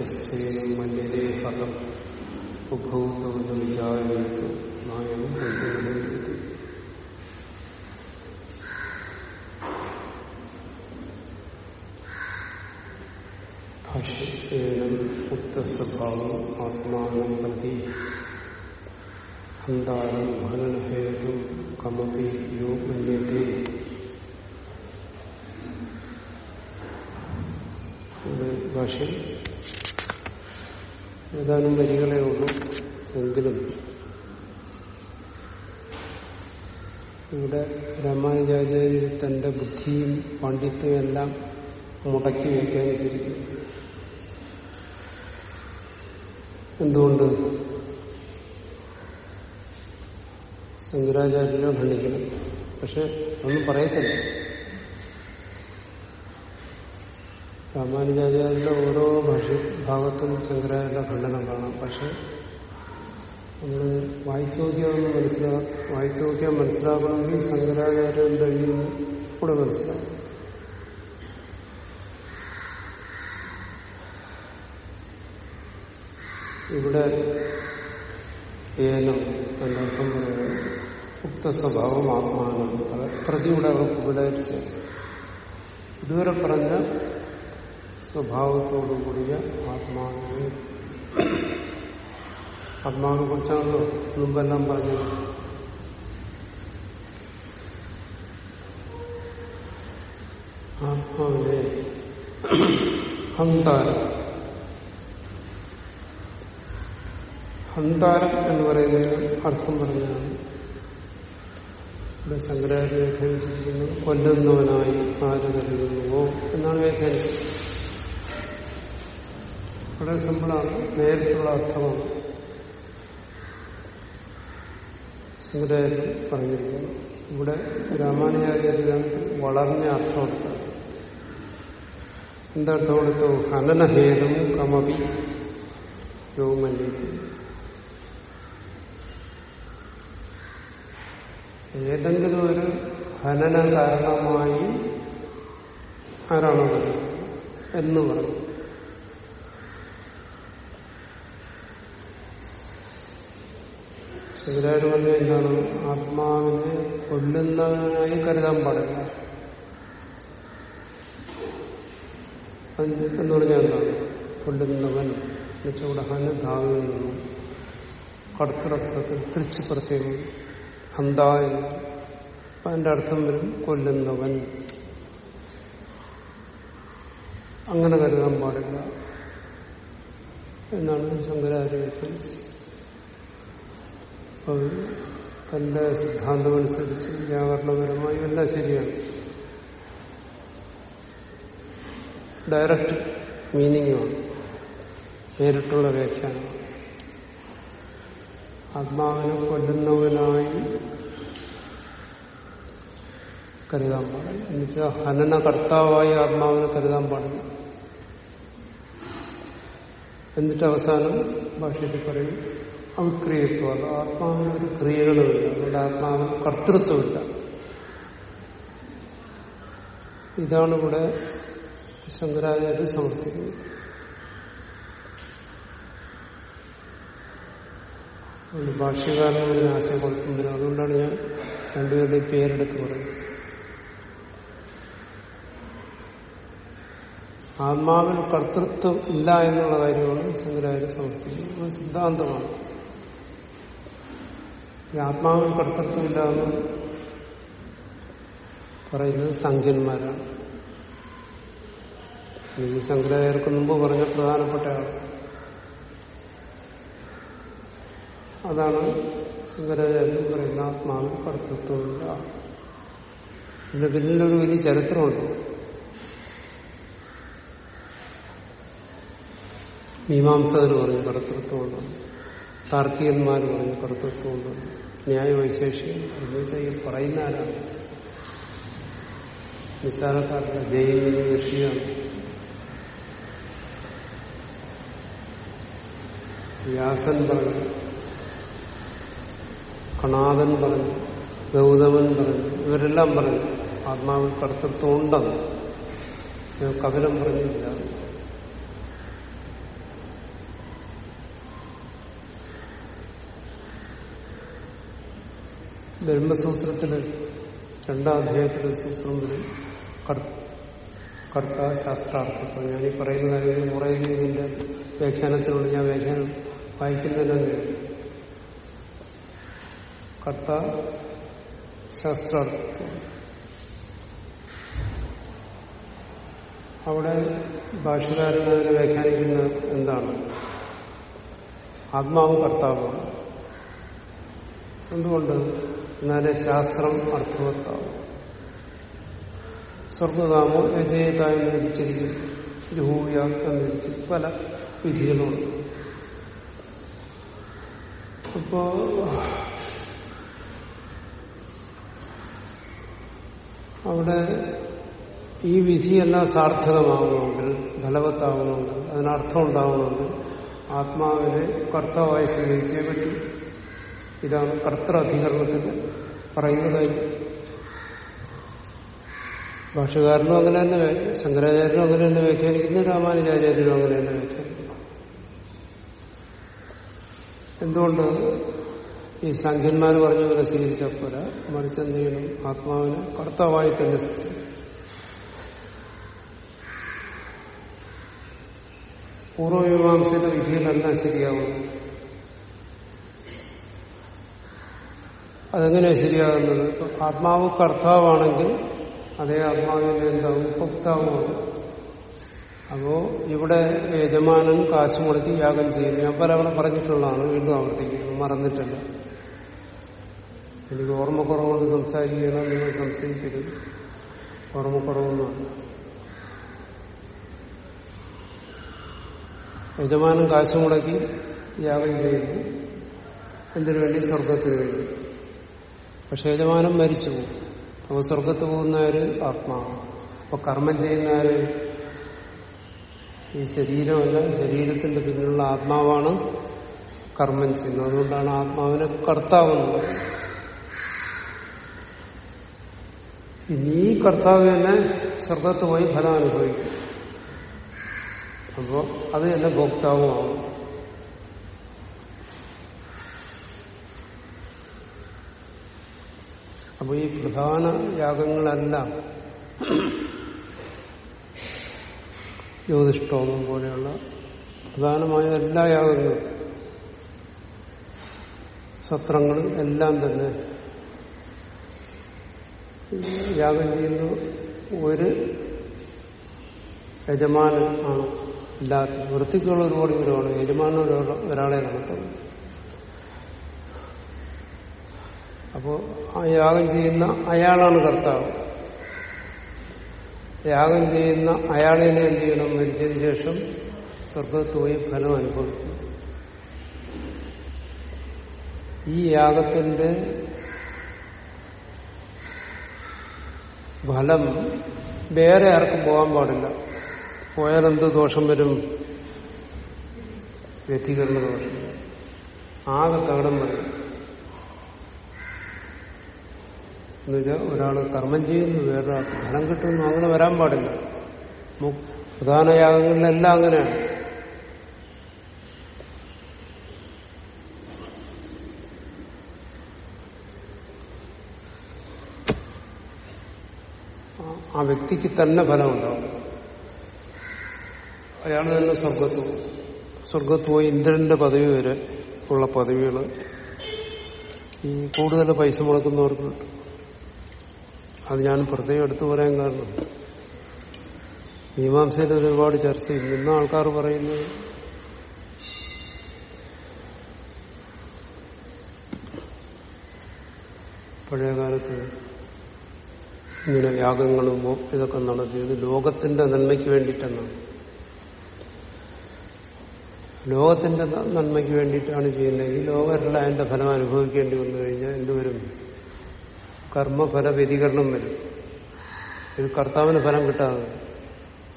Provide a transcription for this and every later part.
യസ്സേനം മന്യതേ പദം ഉഭൂതവത് വിചാരേത് നായം കൊണ്ടുവരുന്നത് ഭാഷ്യേനം മുക്തസ്വഭാവം ആത്മാനം പ്രതി ഹന്താരം ഹനനഹേതും കമപി യോ മന്യതേ ഭാഷ്യം ഏതാനും വരികളെ ഉള്ളൂ എങ്കിലും ഇവിടെ രാമാനുജാചാര്യ തന്റെ ബുദ്ധിയും പാണ്ഡിത്യവും എല്ലാം മുടക്കി വയ്ക്കാൻ ശരിക്കും എന്തുകൊണ്ട്? ശങ്കരാചാര്യനെ ഖണ്ഡിക്കണം. പക്ഷെ ഒന്നും പറയത്തില്ല. രാമാനുജാചാര്യരുടെ ഓരോ ഭാഷ ഭാഗത്തും ശങ്കരാചാര്യ ഖണ്ഡനം കാണാം. പക്ഷെ നമ്മൾ വായിച്ചു നോക്കിയാൽ മനസ്സിലാ വായിച്ചു നോക്കിയാൽ മനസ്സിലാക്കണമെങ്കിൽ ശങ്കരാചാര്യ എന്തെങ്കിലും കൂടെ മനസ്സിലാക്കും ഇവിടെ ഏനം എന്നർത്ഥം പറയുന്നത് ഉക്ത സ്വഭാവം ആത്മാനം പ്രതിയുടെ അവർക്ക് ഉപദേശിച്ച ഇതുവരെ പറഞ്ഞ സ്വഭാവത്തോടു കൂടിയ ആത്മാവിനെ. ആത്മാവിനെ കുറിച്ചാണല്ലോ മുമ്പെല്ലാം പറഞ്ഞത്. ആത്മാവിനെ ഹന്താരം ഹന്താരം എന്ന് പറയുന്നതിന് അർത്ഥം പറഞ്ഞതാണ് ഇവിടെ ശങ്കരാചാര്യ വ്യാഖ്യാനിച്ചിരിക്കുന്നത് കൊല്ലുന്നവനായി ആര് കരുതുന്നുവോ? എന്നാണ് വ്യാഖ്യാനിച്ചത്. വളരെ സിമ്പിളാണ്. നേരിട്ടുള്ള അർത്ഥമാണ്. പറഞ്ഞിരിക്കുന്നു. ഇവിടെ രാമാനുജാചാര്യ വളർന്ന അർത്ഥം എടുത്തത് എന്തർത്ഥം കൊടുത്തു ഹനനഹേതും കമപി രോമല്ലിക്കും ഏതെങ്കിലും ഒരു ഹനന കാരണമായി ആരാണോ എന്ന് പറഞ്ഞു ശങ്കരാചാര്യ പറഞ്ഞ എന്താണ്? ആത്മാവിനെ കൊല്ലുന്നവനായി കരുതാൻ പാടില്ല. എന്ന് പറഞ്ഞാൽ എന്താണ് കൊല്ലുന്നവൻ എന്നുവെച്ചുകൂടെ ഹന ധാവിൽ നിന്നും കടുത്തർത്ഥത്തിൽ തിരിച്ചു പ്രത്യേകം ഹന്ത അതിന്റെ അർത്ഥം വരും കൊല്ലുന്നവൻ. അങ്ങനെ കരുതാൻ പാടില്ല. എന്നാണ് ശങ്കരാചാര്യ അപ്പോൾ തന്റെ സിദ്ധാന്തമനുസരിച്ച് വ്യാകരണപരമായി എല്ലാം ശരിയാണ്. ഡയറക്റ്റ് മീനിങ്ങുമാണ് നേരിട്ടുള്ള വ്യാഖ്യാനമാണ് ആത്മാവിനെ കൊല്ലുന്നവനായി കരുതാൻ പാടില്ല. എന്നുവെച്ചാൽ ഹനന കർത്താവായി ആത്മാവിനെ കരുതാൻ പാടില്ല. എന്നിട്ട് അവസാനം ഭാഷയിൽ പറയും അവിക്രിയത്വം അത് ആത്മാവിന് ഒരു ക്രിയകളുമില്ല. അതുകൊണ്ട് ആത്മാവിന് കർത്തൃത്വമില്ല. ഇതാണ് ഇവിടെ ശങ്കരാചാര്യ സമർപ്പിക്കുന്നത്. അതുകൊണ്ട് ഭാഷ്യകാരന് ഒരു കൊടുക്കുന്നില്ല അതുകൊണ്ടാണ് ഞാൻ രണ്ടുപേരുടെയും പേരെടുത്ത് പറയുന്നത്. ആത്മാവിന് കർത്തൃത്വം ഇല്ല എന്നുള്ള കാര്യമാണ് ശങ്കരാചാര്യ സമർപ്പിക്കുന്നത്. സിദ്ധാന്തമാണ്. ആത്മാവിൽ കർത്തൃത്വമില്ല എന്ന് പറയുന്നത് സംഖ്യന്മാരാണ്. ഈ ശങ്കരാചാര്യർക്ക് മുമ്പ് പറഞ്ഞ പ്രധാനപ്പെട്ട ആൾ. അതാണ് ശങ്കരാചാര്യം പറയുന്ന ആത്മാവിൽ കർത്തൃത്വമില്ല ഇതിന്റെ പിന്നിലൊരു വലിയ ചരിത്രമുണ്ട് മീമാംസകർ പറഞ്ഞു കർത്തൃത്വമുണ്ട് താർക്കികന്മാർ പറഞ്ഞു കർത്തൃത്വമുണ്ടെന്ന് ന്യായവൈശേഷികൾ എന്ന് വെച്ചാൽ ഈ പറയുന്ന ആരാണ് നിസ്സാരക്കാരുടെ ജൈന ഋഷിയാണ് വ്യാസൻ പറഞ്ഞു കണാദൻ പറഞ്ഞു ഗൗതമൻ പറഞ്ഞു ഇവരെല്ലാം പറഞ്ഞു ആത്മാവിൽ കർത്തൃത്വം ഉണ്ടെന്ന്. കപിലം പറഞ്ഞില്ല. ബ്രഹ്മസൂത്രത്തിൽ രണ്ടാം അധ്യായത്തിലെ സൂത്രം വരും കർത്ത ശാസ്ത്രാർത്ഥം ഞാൻ ഈ പറയുന്ന കാര്യങ്ങൾ കുറേ ഇതിന്റെ വ്യാഖ്യാനത്തിനോട് ഞാൻ വ്യാഖ്യാനം വായിക്കുന്നതിനാണ് കർത്ത ശാസ്ത്രാർത്ഥം അവിടെ ഭാഷകാരൻ അതിനെ വ്യാഖ്യാനിക്കുന്നത് എന്താണ്? ആത്മാവ് കർത്താവാണ് എന്തുകൊണ്ട്? എന്നാലേ ശാസ്ത്രം അർത്ഥവത്താവും. സ്വർഗകാമോ യജയതായി വിധിച്ചിരിക്കും ജൂയാക്കം വിധിച്ചു പല വിധികളുമുണ്ട് അപ്പോ അവിടെ ഈ വിധിയെല്ലാം സാർത്ഥകമാകണമെങ്കിൽ ഫലവത്താവണമെങ്കിൽ അതിനർത്ഥം ഉണ്ടാവണമെങ്കിൽ ആത്മാവിനെ കർത്താവായി സ്വീകരിച്ചേ പറ്റും. ഇതാണ് കർത്തൃ അധികരണത്തിൽ പറയുന്ന കാര്യം ഭാഷകാരനും അങ്ങനെ തന്നെ ശങ്കരാചാര്യനും അങ്ങനെ തന്നെ വ്യാഖ്യാനിക്കുന്നു രാമാനുജാചാര്യനും അങ്ങനെ തന്നെ വ്യാഖ്യാനിക്കുന്നു. എന്തുകൊണ്ട് ഈ സംഖ്യന്മാർ പറഞ്ഞ പോലെ സ്വീകരിച്ച പോലെ മറിച്ച് എന്ത് കർത്താവായി തന്നെ പൂർവമീമാംസയുടെ വിധിയിലെല്ലാം ശരിയാവും അതെങ്ങനെയാ ശരിയാകുന്നത്? ആത്മാവ് കർത്താവാണെങ്കിൽ അതേ ആത്മാവിന്റെ എന്താവും? ഉപഭോക്താവുമാണ് അപ്പോ ഇവിടെ യജമാനൻ കാശ് മുടക്കി യാഗം ചെയ്യുന്നു ഞാൻ പല അവിടെ പറഞ്ഞിട്ടുള്ളതാണ് വീണ്ടും ആവർത്തിക്കുന്നു. മറന്നിട്ടില്ല. എനിക്ക് ഓർമ്മക്കുറവുകൊണ്ട് സംസാരിക്കണം നിങ്ങൾ സംശയിക്കരുത്. ഓർമ്മക്കുറവൊന്നുമാണ് യജമാനൻ കാശ് മുടക്കി യാഗം ചെയ്യുന്നു എന്തിനു വേണ്ടി? സ്വർഗത്തിന് വേണ്ടി. പക്ഷെ യജമാനം മരിച്ചു പോകും അപ്പൊ സ്വർഗത്ത് പോകുന്ന ആര് ആത്മാവ്. അപ്പൊ കർമ്മം ചെയ്യുന്ന ആര്? ഈ ശരീരമല്ല ശരീരത്തിന്റെ പിന്നിലുള്ള ആത്മാവാണ് കർമ്മം ചെയ്യുന്നത്. അതുകൊണ്ടാണ് ആത്മാവിനെ കർത്താവുന്നത് ഇനി ഈ കർത്താവ് തന്നെ സ്വർഗത്ത് പോയി ഫലം അനുഭവിക്കും. അപ്പോ അത് തന്നെ ഭോക്താവുമാവും അപ്പൊ ഈ പ്രധാന യാഗങ്ങളെല്ലാം ജ്യോതിഷ്ടോമം പോലെയുള്ള പ്രധാനമായ എല്ലാ യാഗങ്ങളും സത്രങ്ങളും എല്ലാം തന്നെ യാഗം ചെയ്യുന്ന ഒരു യജമാനൻ ആണ്. ഇല്ലാത്ത വൃത്തിക്കുള്ള ഒരുപാട് വിവരമാണ് യജമാനൻ ഒരാളെ നടത്തുന്നത് അപ്പോ ആ യാഗം ചെയ്യുന്ന അയാളാണ് കർത്താവ്. യാഗം ചെയ്യുന്ന അയാളെ എന്ത് ചെയ്യണം? മരിച്ചതിന് ശേഷം സ്വർഗത്ത് പോയി ഫലം അനുഭവിക്കും. ഈ യാഗത്തിന്റെ ഫലം വേറെ ആർക്കും പോകാൻ പാടില്ല. പോയാൽ എന്ത് ദോഷം വരും? വ്യക്തികളുടെ ദോഷം. ആകെ തകടം വരും. എന്നുവെച്ചാൽ ഒരാൾ കർമ്മം ചെയ്യുന്നു വേറൊരാൾക്ക് ധനം കിട്ടുന്നു അങ്ങനെ വരാൻ പാടില്ല. പ്രധാന യാഗങ്ങളിലെല്ലാം അങ്ങനെയാണ്. ആ വ്യക്തിക്ക് തന്നെ ഫലമുണ്ടാവും. അയാൾ തന്നെ സ്വർഗത്ത് സ്വർഗത്ത് പോയി ഇന്ദ്രന്റെ പദവി വരെ ഉള്ള പദവികൾ ഈ കൂടുതൽ പൈസ മുടക്കുന്നവർക്ക് കിട്ടും. അത് ഞാൻ പ്രത്യേകം എടുത്തു പറയാൻ കാരണം. മീമാംസയിൽ ഒരുപാട് ചർച്ച ചെയ്യും ഇന്ന് ആൾക്കാർ പറയുന്നത് പഴയകാലത്ത് ഇങ്ങനെ യാഗങ്ങളും ഇതൊക്കെ നടത്തിയത് ലോകത്തിന്റെ നന്മയ്ക്ക് വേണ്ടിയിട്ടെന്നാണ്. ലോകത്തിന്റെ നന്മയ്ക്ക് വേണ്ടിയിട്ടാണ് ചെയ്യുന്നതെങ്കിൽ ലോകരെല്ലാം അതിന്റെ ഫലം അനുഭവിക്കേണ്ടി വന്നു കഴിഞ്ഞാൽ എന്തുവരും? കർമ്മഫല വ്യതികരണം വരും. ഇത് കർത്താവിന് ഫലം കിട്ടാതെ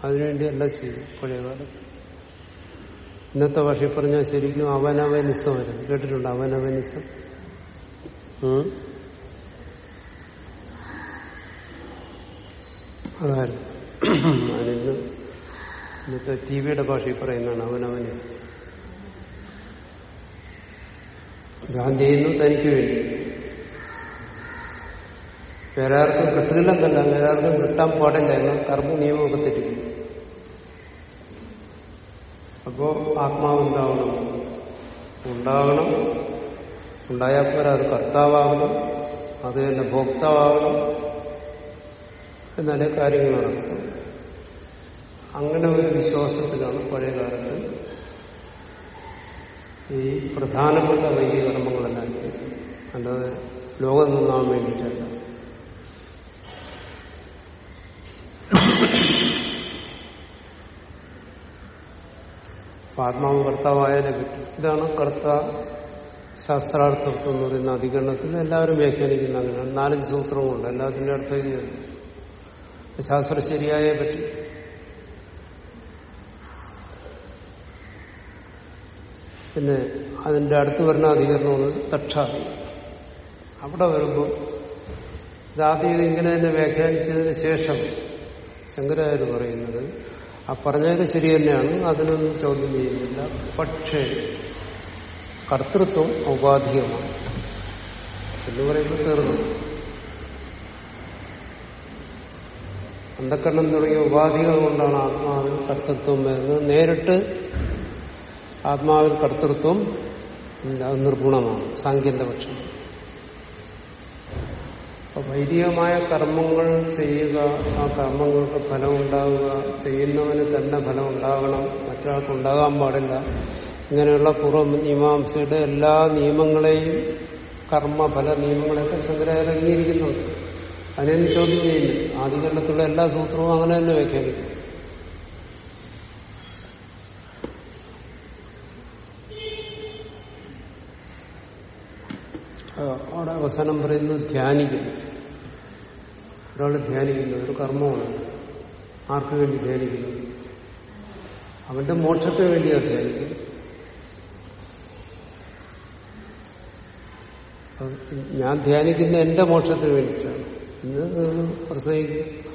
അതിനുവേണ്ടി അല്ല ചെയ്തു പഴയകാലത്ത് ഇന്നത്തെ ഭാഷയിൽ പറഞ്ഞാൽ ശരിക്കും അവനവനിസം വരും. കേട്ടിട്ടുണ്ട്? അവനവനിസം. അതായിരുന്നു ഇന്നത്തെ ടി വിയുടെ ഭാഷയിൽ പറയുന്നതാണ് അവനവനിസം. ഞാൻ ചെയ്യുന്നു തനിക്ക് വേണ്ടി വേറെ ആർക്കും കിട്ടുന്നില്ലെന്നല്ല വേറെ ആർക്കും കിട്ടാൻ പാടില്ല എന്നാൽ കർമ്മ നിയമമൊക്കെ തെറ്റിക്കും അപ്പോ ആത്മാവ് ഉണ്ടാവണം. ഉണ്ടാകണം. ഉണ്ടായാൽ പോരാ അത് കർത്താവാകണം അത് തന്നെ ഭോക്താവാകണം എന്നാലേ കാര്യങ്ങൾ നടക്കും. അങ്ങനെ ഒരു വിശ്വാസത്തിലാണ് പഴയ കാലത്ത് ഈ പ്രധാനപ്പെട്ട കർമ്മങ്ങളെല്ലാം ചെയ്തത്. അല്ലാതെ ലോകം നിന്നാൻ വേണ്ടിയിട്ടല്ല. ആത്മാവ് കർത്താവായാലേ കിട്ടും. ഇതാണ് കർത്ത ശാസ്ത്രാർത്ഥത്വം എന്ന് പറയുന്ന അധികരണത്തിൽ എല്ലാവരും വ്യാഖ്യാനിക്കുന്ന അങ്ങനെ നാലഞ്ച് സൂത്രമുണ്ട് എല്ലാത്തിന്റെ അർത്ഥം ഇത് ശാസ്ത്രം ശരിയായേ പറ്റും. പിന്നെ അതിന്റെ അടുത്ത് വരുന്ന അധികരണമാണ് തക്ഷാതി അവിടെ വരുമ്പോൾ ഇതാദ്യം ഇങ്ങനെ തന്നെ വ്യാഖ്യാനിച്ചതിന് ശേഷം ശങ്കരാചാര്യ പറയുന്നത്. ആ പറഞ്ഞതൊക്കെ ശരി തന്നെയാണ്. അതിനൊന്നും ചോദ്യം ചെയ്യുന്നില്ല. പക്ഷേ കർത്തൃത്വം ഔപാധികമാണ്. എന്ന് പറയുമ്പോൾ തീർന്നു. അന്ധക്കരണം തുടങ്ങിയ ഉപാധികൾ കൊണ്ടാണ് ആത്മാവിൽ കർത്തൃത്വം വരുന്നത്. നേരിട്ട് ആത്മാവിൽ കർത്തൃത്വം നിർഗുണമാണ് സാങ്കേതിക പക്ഷം. അപ്പൊ വൈദികമായ കർമ്മങ്ങൾ ചെയ്യുക ആ കർമ്മങ്ങൾക്ക് ഫലം ഉണ്ടാവുക ചെയ്യുന്നവന് തന്നെ ഫലം ഉണ്ടാകണം മറ്റൊരാൾക്ക് ഉണ്ടാകാൻ പാടില്ല. ഇങ്ങനെയുള്ള പൂർവ മീമാംസയുടെ എല്ലാ നിയമങ്ങളെയും കർമ്മഫല നിയമങ്ങളെയൊക്കെ ശങ്കരാചാര്യ അംഗീകരിക്കുന്നുണ്ട്. അതിനൊന്നും ചോദ്യം ചെയ്യുന്നു ആദ്യകാലത്തുള്ള എല്ലാ സൂത്രവും അങ്ങനെ തന്നെ വ്യാഖ്യാനിക്കും അവിടെ അവസാനം പറയുന്നു ധ്യാനിക്കുന്നു. ഒരാൾ ധ്യാനിക്കുന്നു ഒരു കർമ്മമാണ്. ആർക്കു വേണ്ടി ധ്യാനിക്കുന്നു? അവന്റെ മോക്ഷത്തെ വേണ്ടിയാണ് ധ്യാനിക്കുന്നത്. ഞാൻ ധ്യാനിക്കുന്ന എന്റെ മോക്ഷത്തിന് വേണ്ടിയിട്ടാണ്. ഇന്ന് പ്രസംഗിക്കും.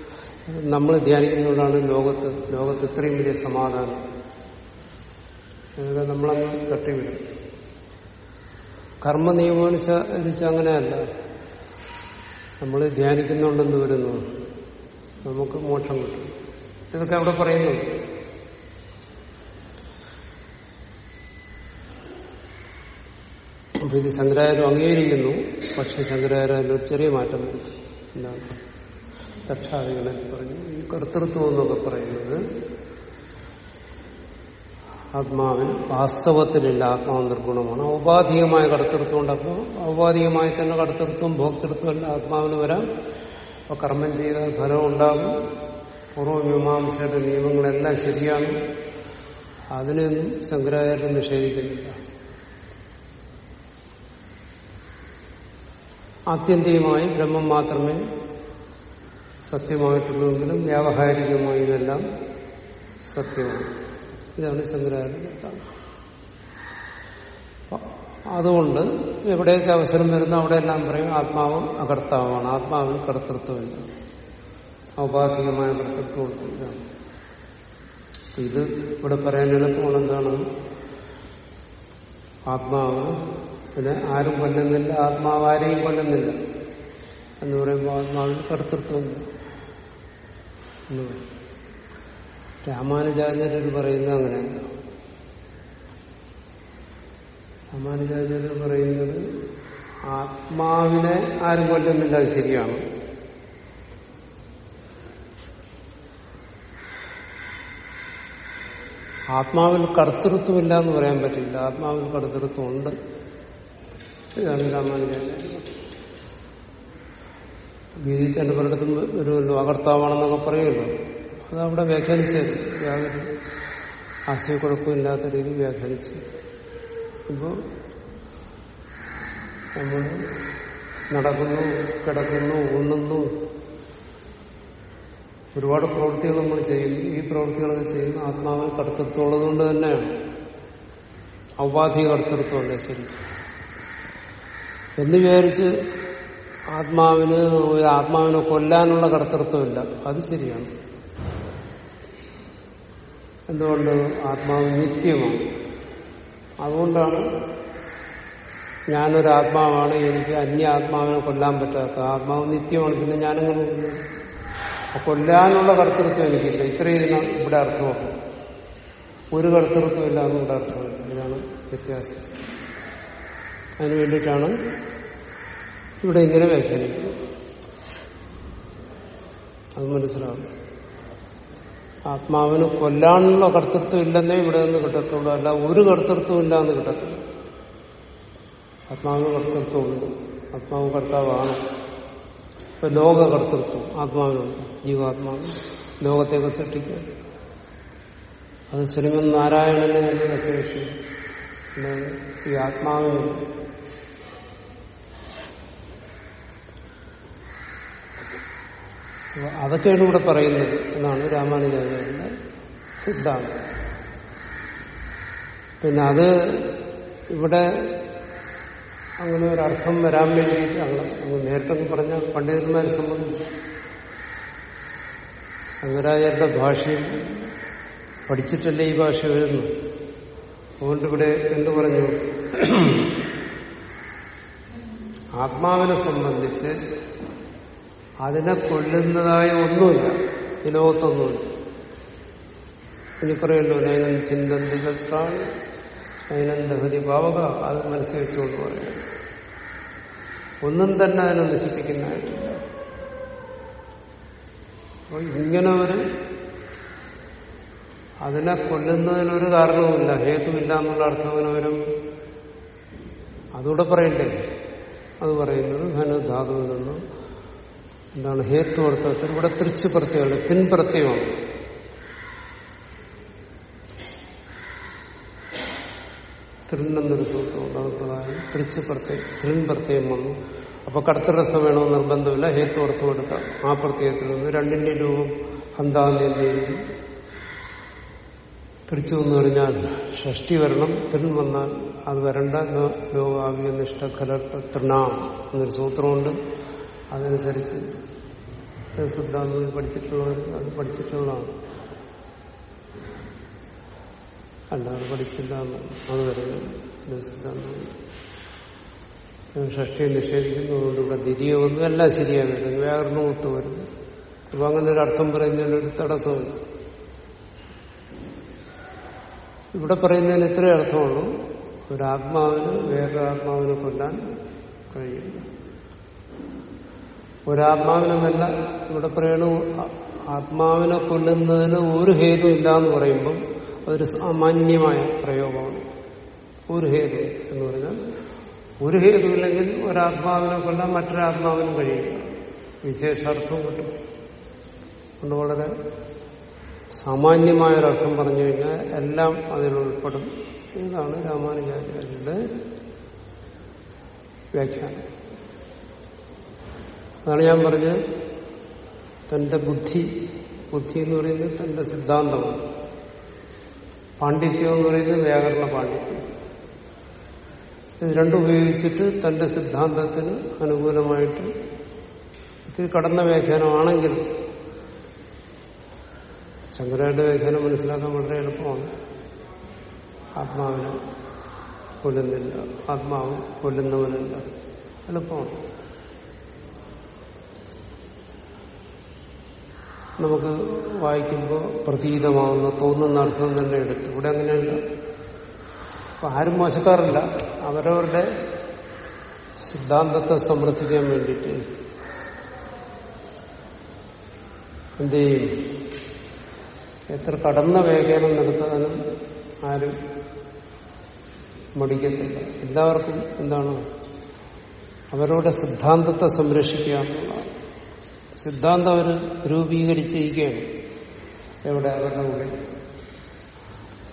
നമ്മൾ ധ്യാനിക്കുന്നതുകൊണ്ടാണ് ലോകത്ത് ലോകത്ത് ഇത്രയും വലിയ സമാധാനം. നമ്മളങ്ങ് തട്ടിവിടും. കർമ്മ നിയമാനുസരിച്ച് അങ്ങനെയല്ല. നമ്മൾ ധ്യാനിക്കുന്നുണ്ടെന്ന് വരുന്നു. നമുക്ക് മോക്ഷം കിട്ടും. ഇതൊക്കെ അവിടെ പറയുന്നു. അപ്പൊ ഇത് ശങ്കരാചാര്യം അംഗീകരിക്കുന്നു. പക്ഷെ ശങ്കരാചാര്യ ഒരു ചെറിയ മാറ്റം എന്താണ്? തക്ഷാദികളെ പറഞ്ഞു. ഈ കർത്തൃത്വം എന്നൊക്കെ പറയുന്നത് ആത്മാവിൽ വാസ്തവത്തിലില്ല ആത്മാവ് നിർഗുണമാണ്. ഔപാധികമായ കടത്തൃത്വം അപ്പോൾ ഔപാധികമായി തന്നെ കടത്തൃത്വം ഭോക്തൃത്വം അല്ല ആത്മാവിന് വരാം. അപ്പൊ കർമ്മം ചെയ്താൽ ഫലം ഉണ്ടാകും. പൂർവമീമാംസയുടെ നിയമങ്ങളെല്ലാം ശരിയാണ്. അതിനൊന്നും ശങ്കരാചാര്യം നിഷേധിക്കുന്നില്ല. ആത്യന്തികമായി ബ്രഹ്മം മാത്രമേ സത്യമായിട്ടുള്ളൂവെങ്കിലും വ്യാവഹാരികമായി ഇതെല്ലാം സത്യമാണ്. ഇതാണ് ശങ്കരാചാര്യ സിദ്ധാന്തം അതുകൊണ്ട് എവിടെയൊക്കെ അവസരം വരുന്ന അവിടെയെല്ലാം പറയും ആത്മാവ് അകർത്താവാണ്. ആത്മാവിന് കർത്തൃത്വമില്ല. ഔപാധികമായ കർത്തൃത്വം ഇതാണ് ഇത് ഇവിടെ പറയാൻ എളുപ്പമാണ് എന്താണ്? ആത്മാവ് പിന്നെ ആരും കൊല്ലുന്നില്ല ആത്മാവ് ആരെയും കൊല്ലുന്നില്ല എന്ന് പറയുമ്പോൾ ആത്മാവിന് കർത്തൃത്വമില്ല എന്ന് പറയും. രാമാനുജാചാര്യർ പറയുന്നത് അങ്ങനെയല്ല. രാമാനുജാചാര്യർ പറയുന്നത് ആത്മാവിനെ ആരും കൊല്ലുന്നില്ല അത് ശരിയാണ്. ആത്മാവിൽ കർത്തൃത്വമില്ല എന്ന് പറയാൻ പറ്റില്ല. ആത്മാവിൽ കർത്തൃത്വം ഉണ്ട് ഇതാണ് രാമാനുജാചാര്യ ഗീതി തന്നെ പലയിടത്തും ഒരു അകർത്താവാണെന്നൊക്കെ പറയുമല്ലോ. അത് അവിടെ വ്യാഖ്യാനിച്ചത്. യാതൊരു ആശയക്കുഴപ്പമില്ലാത്ത രീതിയിൽ വ്യാഖ്യാനിച്ച്. ഇപ്പോൾ നമ്മൾ നടക്കുന്നു കിടക്കുന്നു ഉണ്ണുന്നു ഒരുപാട് പ്രവൃത്തികൾ നമ്മൾ ചെയ്യുന്നു ഈ പ്രവൃത്തികളൊക്കെ ചെയ്യുന്ന ആത്മാവിന് കർത്തൃത്വം കൊണ്ട് തന്നെയാണ്. ഔപാധിക കർത്തൃത്വമല്ലേ ശരി. എന്ന് വിചാരിച്ച് ആത്മാവിന് ആത്മാവിനെ കൊല്ലാനുള്ള കർത്തൃത്വമില്ല അത് ശരിയാണ്. എന്തുകൊണ്ട് ആത്മാവ് നിത്യമാണ്? അതുകൊണ്ടാണ് ഞാനൊരു ആത്മാവാണ് എനിക്ക് അന്യ ആത്മാവിനെ കൊല്ലാൻ പറ്റാത്ത ആത്മാവ് നിത്യമാണ് പിന്നെ ഞാനെങ്ങനെ കൊല്ലാനുള്ള കർത്തൃത്വം എനിക്കില്ല. ഇത്രയും ഇവിടെ അർത്ഥമാണ് ഒരു കർത്തൃത്വം ഇല്ല എന്ന് ഇവിടെ അർത്ഥമില്ല ഇതാണ് വ്യത്യാസം. അതിനു വേണ്ടിയിട്ടാണ് ഇവിടെ ഇങ്ങനെ വ്യാഖ്യാനിക്കുന്നത്. അത് മനസ്സിലാവും ആത്മാവിന് കൊല്ലാനുള്ള കർത്തൃത്വം ഇല്ലെന്നേ ഇവിടെ നിന്ന് കിട്ടത്തുള്ളൂ. അല്ല ഒരു കർത്തൃത്വം ഇല്ല എന്ന് കിട്ടത്തില്ല. ആത്മാവിന് കർത്തൃത്വമുണ്ട്. ആത്മാവ് കർത്താവാണ്. ഇപ്പൊ ലോക കർത്തൃത്വം. ആത്മാവിനുണ്ട്. ജീവാത്മാവ്. ലോകത്തെയൊക്കെ സൃഷ്ടിക്കുക അത് ശ്രീമൻ നാരായണനെ തന്നെ ശേഷി ഈ ആത്മാവിന് അതൊക്കെയാണ് ഇവിടെ പറയുന്നത് എന്നാണ് രാമാനുജാചാര്യന്റെ സിദ്ധാന്തം. പിന്നെ അത് ഇവിടെ അങ്ങനെ ഒരു അർത്ഥം വരാൻ വേണ്ടിയിട്ട് അങ്ങ് നേരത്തെ പറഞ്ഞ പണ്ഡിതന്മാരെ സംബന്ധിച്ച് ശങ്കരാചാര്യരുടെ ഭാഷയിൽ പഠിച്ചിട്ടല്ലേ ഈ ഭാഷ എഴുതുന്നു അതുകൊണ്ട് ഇവിടെ എന്തു പറഞ്ഞു? ആത്മാവിനെ സംബന്ധിച്ച് അതിനെ കൊല്ലുന്നതായ ഒന്നുമില്ല. ഈ ലോകത്തൊന്നുമില്ല. ഇനി പറയല്ലോ നൈനം ചിന്തന്തി നൈനം ദഹതി പാവക അത് മനസ്സിൽ വെച്ചുകൊണ്ട് പറയാം ഒന്നും തന്നെ അതിനെ നശിപ്പിക്കുന്നതായിട്ടില്ല. അപ്പോൾ ഇങ്ങനെ ഒരു അതിനെ കൊല്ലുന്നതിനൊരു കാരണവുമില്ല. ഹേതുവില്ല എന്നുള്ള അർത്ഥം അങ്ങനെ വരും. അതുകൂടെ പറയണ്ടേ? അത് പറയുന്നത് ധനുധാതുവിൽ നിന്നും എന്താണ് ഹേത്തു അർത്ഥത്തിൽ ഇവിടെ തിരിച്ചു പ്രത്യയമാണ് തിൻ പ്രത്യയമാണ് തൃണെന്നൊരു സൂത്രമുണ്ട് അത് പ്രകാരം തിരിച്ചു പ്രത്യയം തൃൺ പ്രത്യയം വന്നു അപ്പൊ കർത്തരസം വേണമെന്ന് നിർബന്ധമില്ല. ഹേത്തു അർത്ഥം എടുക്കാം ആ പ്രത്യയത്തിൽ നിന്ന് രണ്ടിന്റെ രൂപം ഹന്താന്തിന്റെ തിരിച്ചു എന്ന് പറഞ്ഞാൽ ഷഷ്ടി വരണം. തൃൺ വന്നാൽ അത് വരണ്ട. ലോകാവിയ നിഷ്ഠ കലർത്ത തൃണാം എന്നൊരു സൂത്രമുണ്ട്. അതനുസരിച്ച് സിദ്ധാന്തം പഠിച്ചിട്ടുള്ളവർ അത് പഠിച്ചിട്ടുള്ളതാണ്. അല്ലാതെ പഠിച്ചില്ല അത് വരുന്നത് സിദ്ധാന്തം. ഷഷ്ടിയെ നിഷേധിക്കുന്നതുകൊണ്ടുള്ള ദ്വിതീയ ഒന്നും എല്ലാം ശരിയായി വരുന്നത് വ്യാകരണം ഒത്തു വരുന്നു. അപ്പൊ അങ്ങനെ ഒരു അർത്ഥം പറയുന്നതിനൊരു തടസ്സമില്ല ഇവിടെ പറയുന്നതിന് ഇത്രേ അർത്ഥമുള്ളൂ. ഒരാത്മാവിന് വേറൊരു ആത്മാവിനെ കൊല്ലാൻ കഴിയില്ല. ഒരാത്മാവിനെന്നല്ല ഇവിടെ പറയണ ആത്മാവിനെ കൊല്ലുന്നതിന് ഒരു ഹേതു ഇല്ല എന്ന് പറയുമ്പം അതൊരു സാമാന്യമായ പ്രയോഗമാണ്. ഒരു ഹേതു എന്ന് പറഞ്ഞാൽ ഒരു ഹേതു ഇല്ലെങ്കിൽ ഒരാത്മാവിനെ കൊല്ലാൻ മറ്റൊരാത്മാവിനും കഴിയില്ല. വിശേഷാർത്ഥം കിട്ടും. അതുകൊണ്ട് വളരെ സാമാന്യമായൊരർത്ഥം പറഞ്ഞു കഴിഞ്ഞാൽ എല്ലാം അതിൽ ഉൾപ്പെടും ഇതാണ് രാമാനുചാര്യരുടെ വ്യാഖ്യാനം. അതാണ് ഞാൻ പറഞ്ഞത് തന്റെ ബുദ്ധി ബുദ്ധി എന്ന് പറയുന്നത് തന്റെ സിദ്ധാന്തമാണ്. പാണ്ഡിത്യം എന്ന് പറയുന്നത് വ്യാകരണ പാണ്ഡിത്യം. ഇത് രണ്ടും ഉപയോഗിച്ചിട്ട് തന്റെ സിദ്ധാന്തത്തിന് അനുകൂലമായിട്ട് ഇത്തിരി കടന്ന വ്യാഖ്യാനമാണെങ്കിൽ ശങ്കരാന്റെ വ്യാഖ്യാനം മനസ്സിലാക്കാൻ വളരെ എളുപ്പമാണ്. ആത്മാവിനെ കൊല്ലുന്നില്ല ആത്മാവ് കൊല്ലുന്നവനല്ല. എളുപ്പമാണ്. നമുക്ക് വായിക്കുമ്പോൾ പ്രതീതമാവുന്ന തോന്നുന്ന അർത്ഥം തന്നെ എടുത്തു. ഇവിടെ അങ്ങനെയല്ല. ആരും മോശക്കാറില്ല അവരവരുടെ സിദ്ധാന്തത്തെ സമർത്ഥിക്കാൻ വേണ്ടിയിട്ട് എന്ത് ചെയ്യും? എത്ര കടന്ന വേഗനം നടത്താനും ആരും മടിക്കത്തില്ല. എല്ലാവർക്കും എന്താണ്? അവരുടെ സിദ്ധാന്തത്തെ സംരക്ഷിക്കുക എന്നുള്ളതാണ് സിദ്ധാന്തം അവർ രൂപീകരിച്ചിരിക്കുകയാണ്. എവിടെ? അവരുടെ ഉള്ളിൽ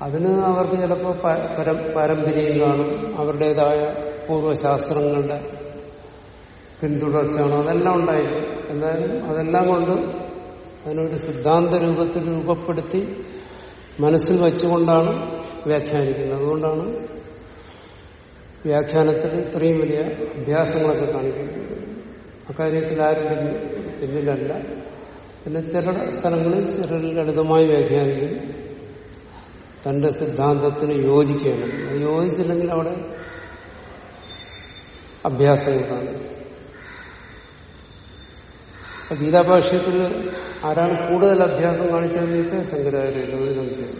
അതിന് അവർക്ക് ചിലപ്പോൾ പാരമ്പര്യം കാണും. അവരുടേതായ പൂർവശാസ്ത്രങ്ങളുടെ പിന്തുടർച്ചയാണോ? അതെല്ലാം ഉണ്ടായിരിക്കും എന്തായാലും അതെല്ലാം കൊണ്ട് അതിനൊരു സിദ്ധാന്ത രൂപത്തിൽ രൂപപ്പെടുത്തി മനസ്സിൽ വെച്ചുകൊണ്ടാണ് വ്യാഖ്യാനിക്കുന്നത്. അതുകൊണ്ടാണ് വ്യാഖ്യാനത്തിൽ ഇത്രയും വലിയ അഭ്യാസങ്ങളൊക്കെ കാണിക്കുന്നത്. അക്കാര്യത്തിൽ ആരും പിന്നിലല്ല പിന്നെ ചില സ്ഥലങ്ങളിൽ ചില ലളിതമായി വ്യാഖ്യാനിക്കും. തന്റെ സിദ്ധാന്തത്തിന് യോജിക്കുകയാണ് യോജിച്ചില്ലെങ്കിൽ അവിടെ അഭ്യാസങ്ങളാണ് ഗീതാഭാഷ്യത്തിൽ ആരാണ് കൂടുതൽ അഭ്യാസം കാണിച്ചതെന്ന് വെച്ചാൽ ശങ്കരാചാര്യ സംശയം.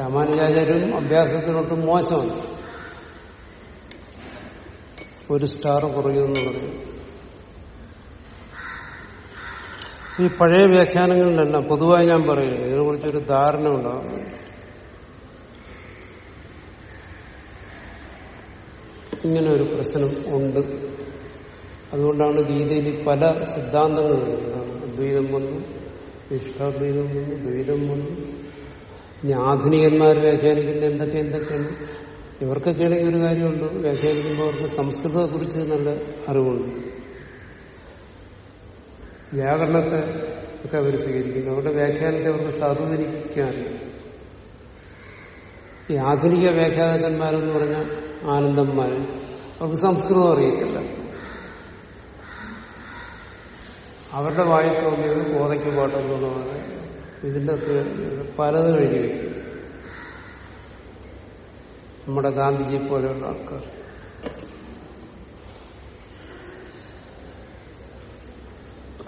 രാമാനുജാചാര്യരും അഭ്യാസത്തിനൊട്ടും മോശമാണ്. ഒരു സ്റ്റാർ കുറയുമെന്ന് പറയും. ഈ പഴയ വ്യാഖ്യാനങ്ങളിലെല്ലാം പൊതുവായി ഞാൻ പറയുന്നു. ഇതിനെക്കുറിച്ചൊരു ധാരണ ഉണ്ടാകും ഇങ്ങനെ ഒരു പ്രശ്നം ഉണ്ട്. അതുകൊണ്ടാണ് ഗീതയിൽ പല സിദ്ധാന്തങ്ങൾ വരുന്നതാണ് അദ്വൈതം വന്നു ഇഷ്ടാദ്വൈതം വന്നു ദ്വൈതം വന്നു. ഇനി ആധുനികന്മാർ വ്യാഖ്യാനിക്കുന്ന എന്തൊക്കെ എന്തൊക്കെയാണ്? ഇവർക്കൊക്കെയാണെങ്കിൽ ഒരു കാര്യമുണ്ട്. വ്യാഖ്യാനിക്കുമ്പോൾ അവർക്ക് സംസ്കൃതത്തെക്കുറിച്ച് നല്ല അറിവുണ്ട്. വ്യാകരണത്തെ ഒക്കെ അവർ സ്വീകരിക്കുന്നു. അവരുടെ വ്യാഖ്യാനത്തെ അവർക്ക് സാധൂകരിക്കാറില്ല. ഈ ആധുനിക വ്യാഖ്യാതാക്കന്മാരെന്ന് പറഞ്ഞ ആനന്ദന്മാർ അവർക്ക് സംസ്കൃതം അറിയത്തില്ല. അവരുടെ വായു തോന്നിയത് കോതയ്ക്ക് പാട്ടെന്നുള്ളതാണ് ഇതിന്റെ പലത് കഴിഞ്ഞു നമ്മുടെ ഗാന്ധിജി പോലെയുള്ള ആൾക്കാർ.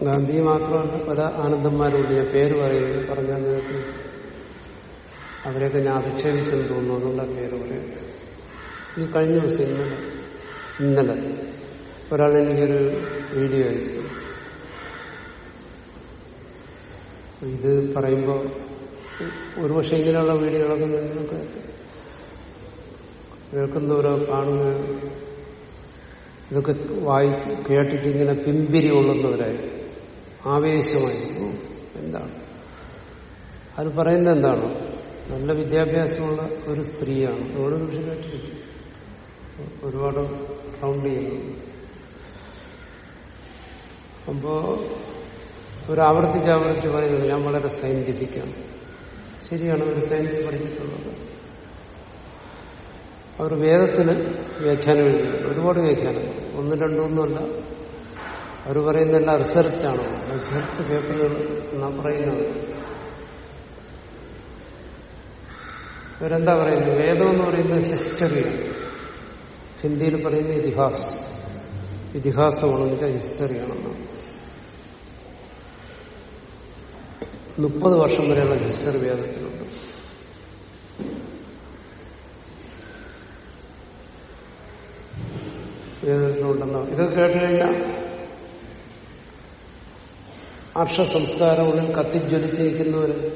ഗാന്ധി മാത്രമല്ല പല ആനന്ദന്മാരുണ്ട് ഞാൻ പേര് പറയുന്നത് പറഞ്ഞാൽ നിങ്ങൾക്ക് അവരെയൊക്കെ ഞാൻ അധിക്ഷേപിച്ചെന്ന് തോന്നുന്നു അതുകൊണ്ടാണ് പേര് പറയുന്നത്. ഈ കഴിഞ്ഞ ദിവസം ഇന്നലെ ഇന്നലെ ഒരാൾ എനിക്കൊരു വീഡിയോ അയച്ചു. ഇത് പറയുമ്പോൾ ഒരുപക്ഷെ ഇങ്ങനെയുള്ള വീഡിയോകളൊക്കെ നിങ്ങൾക്ക് കേൾക്കുന്നവരോ കാണുന്ന ഇതൊക്കെ വായിച്ച് കേട്ടിട്ട് ഇങ്ങനെ പിമ്പിരി കൊള്ളുന്നവരായി ആവേശമായി എന്താണ്? അത് പറയുന്നത് എന്താണ്? നല്ല വിദ്യാഭ്യാസമുള്ള ഒരു സ്ത്രീയാണ്. അതോട് പക്ഷെ കേട്ടിരിക്കും ഒരുപാട് റൗണ്ട് ചെയ്യുന്നു. അപ്പോ ഒരു ആവർത്തിച്ച് ആവർത്തിച്ച് പറയുന്നത് ഞാൻ വളരെ സയന്റിഫിക്കാണ് ശരിയാണ് ഒരു സയൻസ് പഠിച്ചിട്ടുള്ളത്. അവർ വേദത്തിന് വ്യാഖ്യാനം എഴുതിയിട്ടുണ്ട്. ഒരുപാട് വ്യാഖ്യാനം ഒന്നും രണ്ടൊന്നുമല്ല അവർ പറയുന്നതെല്ലാം റിസർച്ചാണ് റിസർച്ച് പേപ്പറുകൾ എന്നാ പറയുന്നത്. ഇവരെന്താ പറയുന്നത്? വേദം എന്ന് പറയുന്നത് ഹിസ്റ്ററിയാണ് ഹിന്ദിയിൽ പറയുന്ന ഇതിഹാസം. ഇതിഹാസമാണെന്ന് ഹിസ്റ്ററിയാണെന്നാണ് മുപ്പത് വർഷം വരെയുള്ള ഹിസ്റ്ററി വേദത്തിലുണ്ട്. വേദത്തിലുണ്ടെന്നോ ഇതൊക്കെ കേട്ടുകഴിഞ്ഞാൽ അർഷ സംസ്കാരങ്ങളിൽ കത്തിജ്വലിച്ചിരിക്കുന്നവർ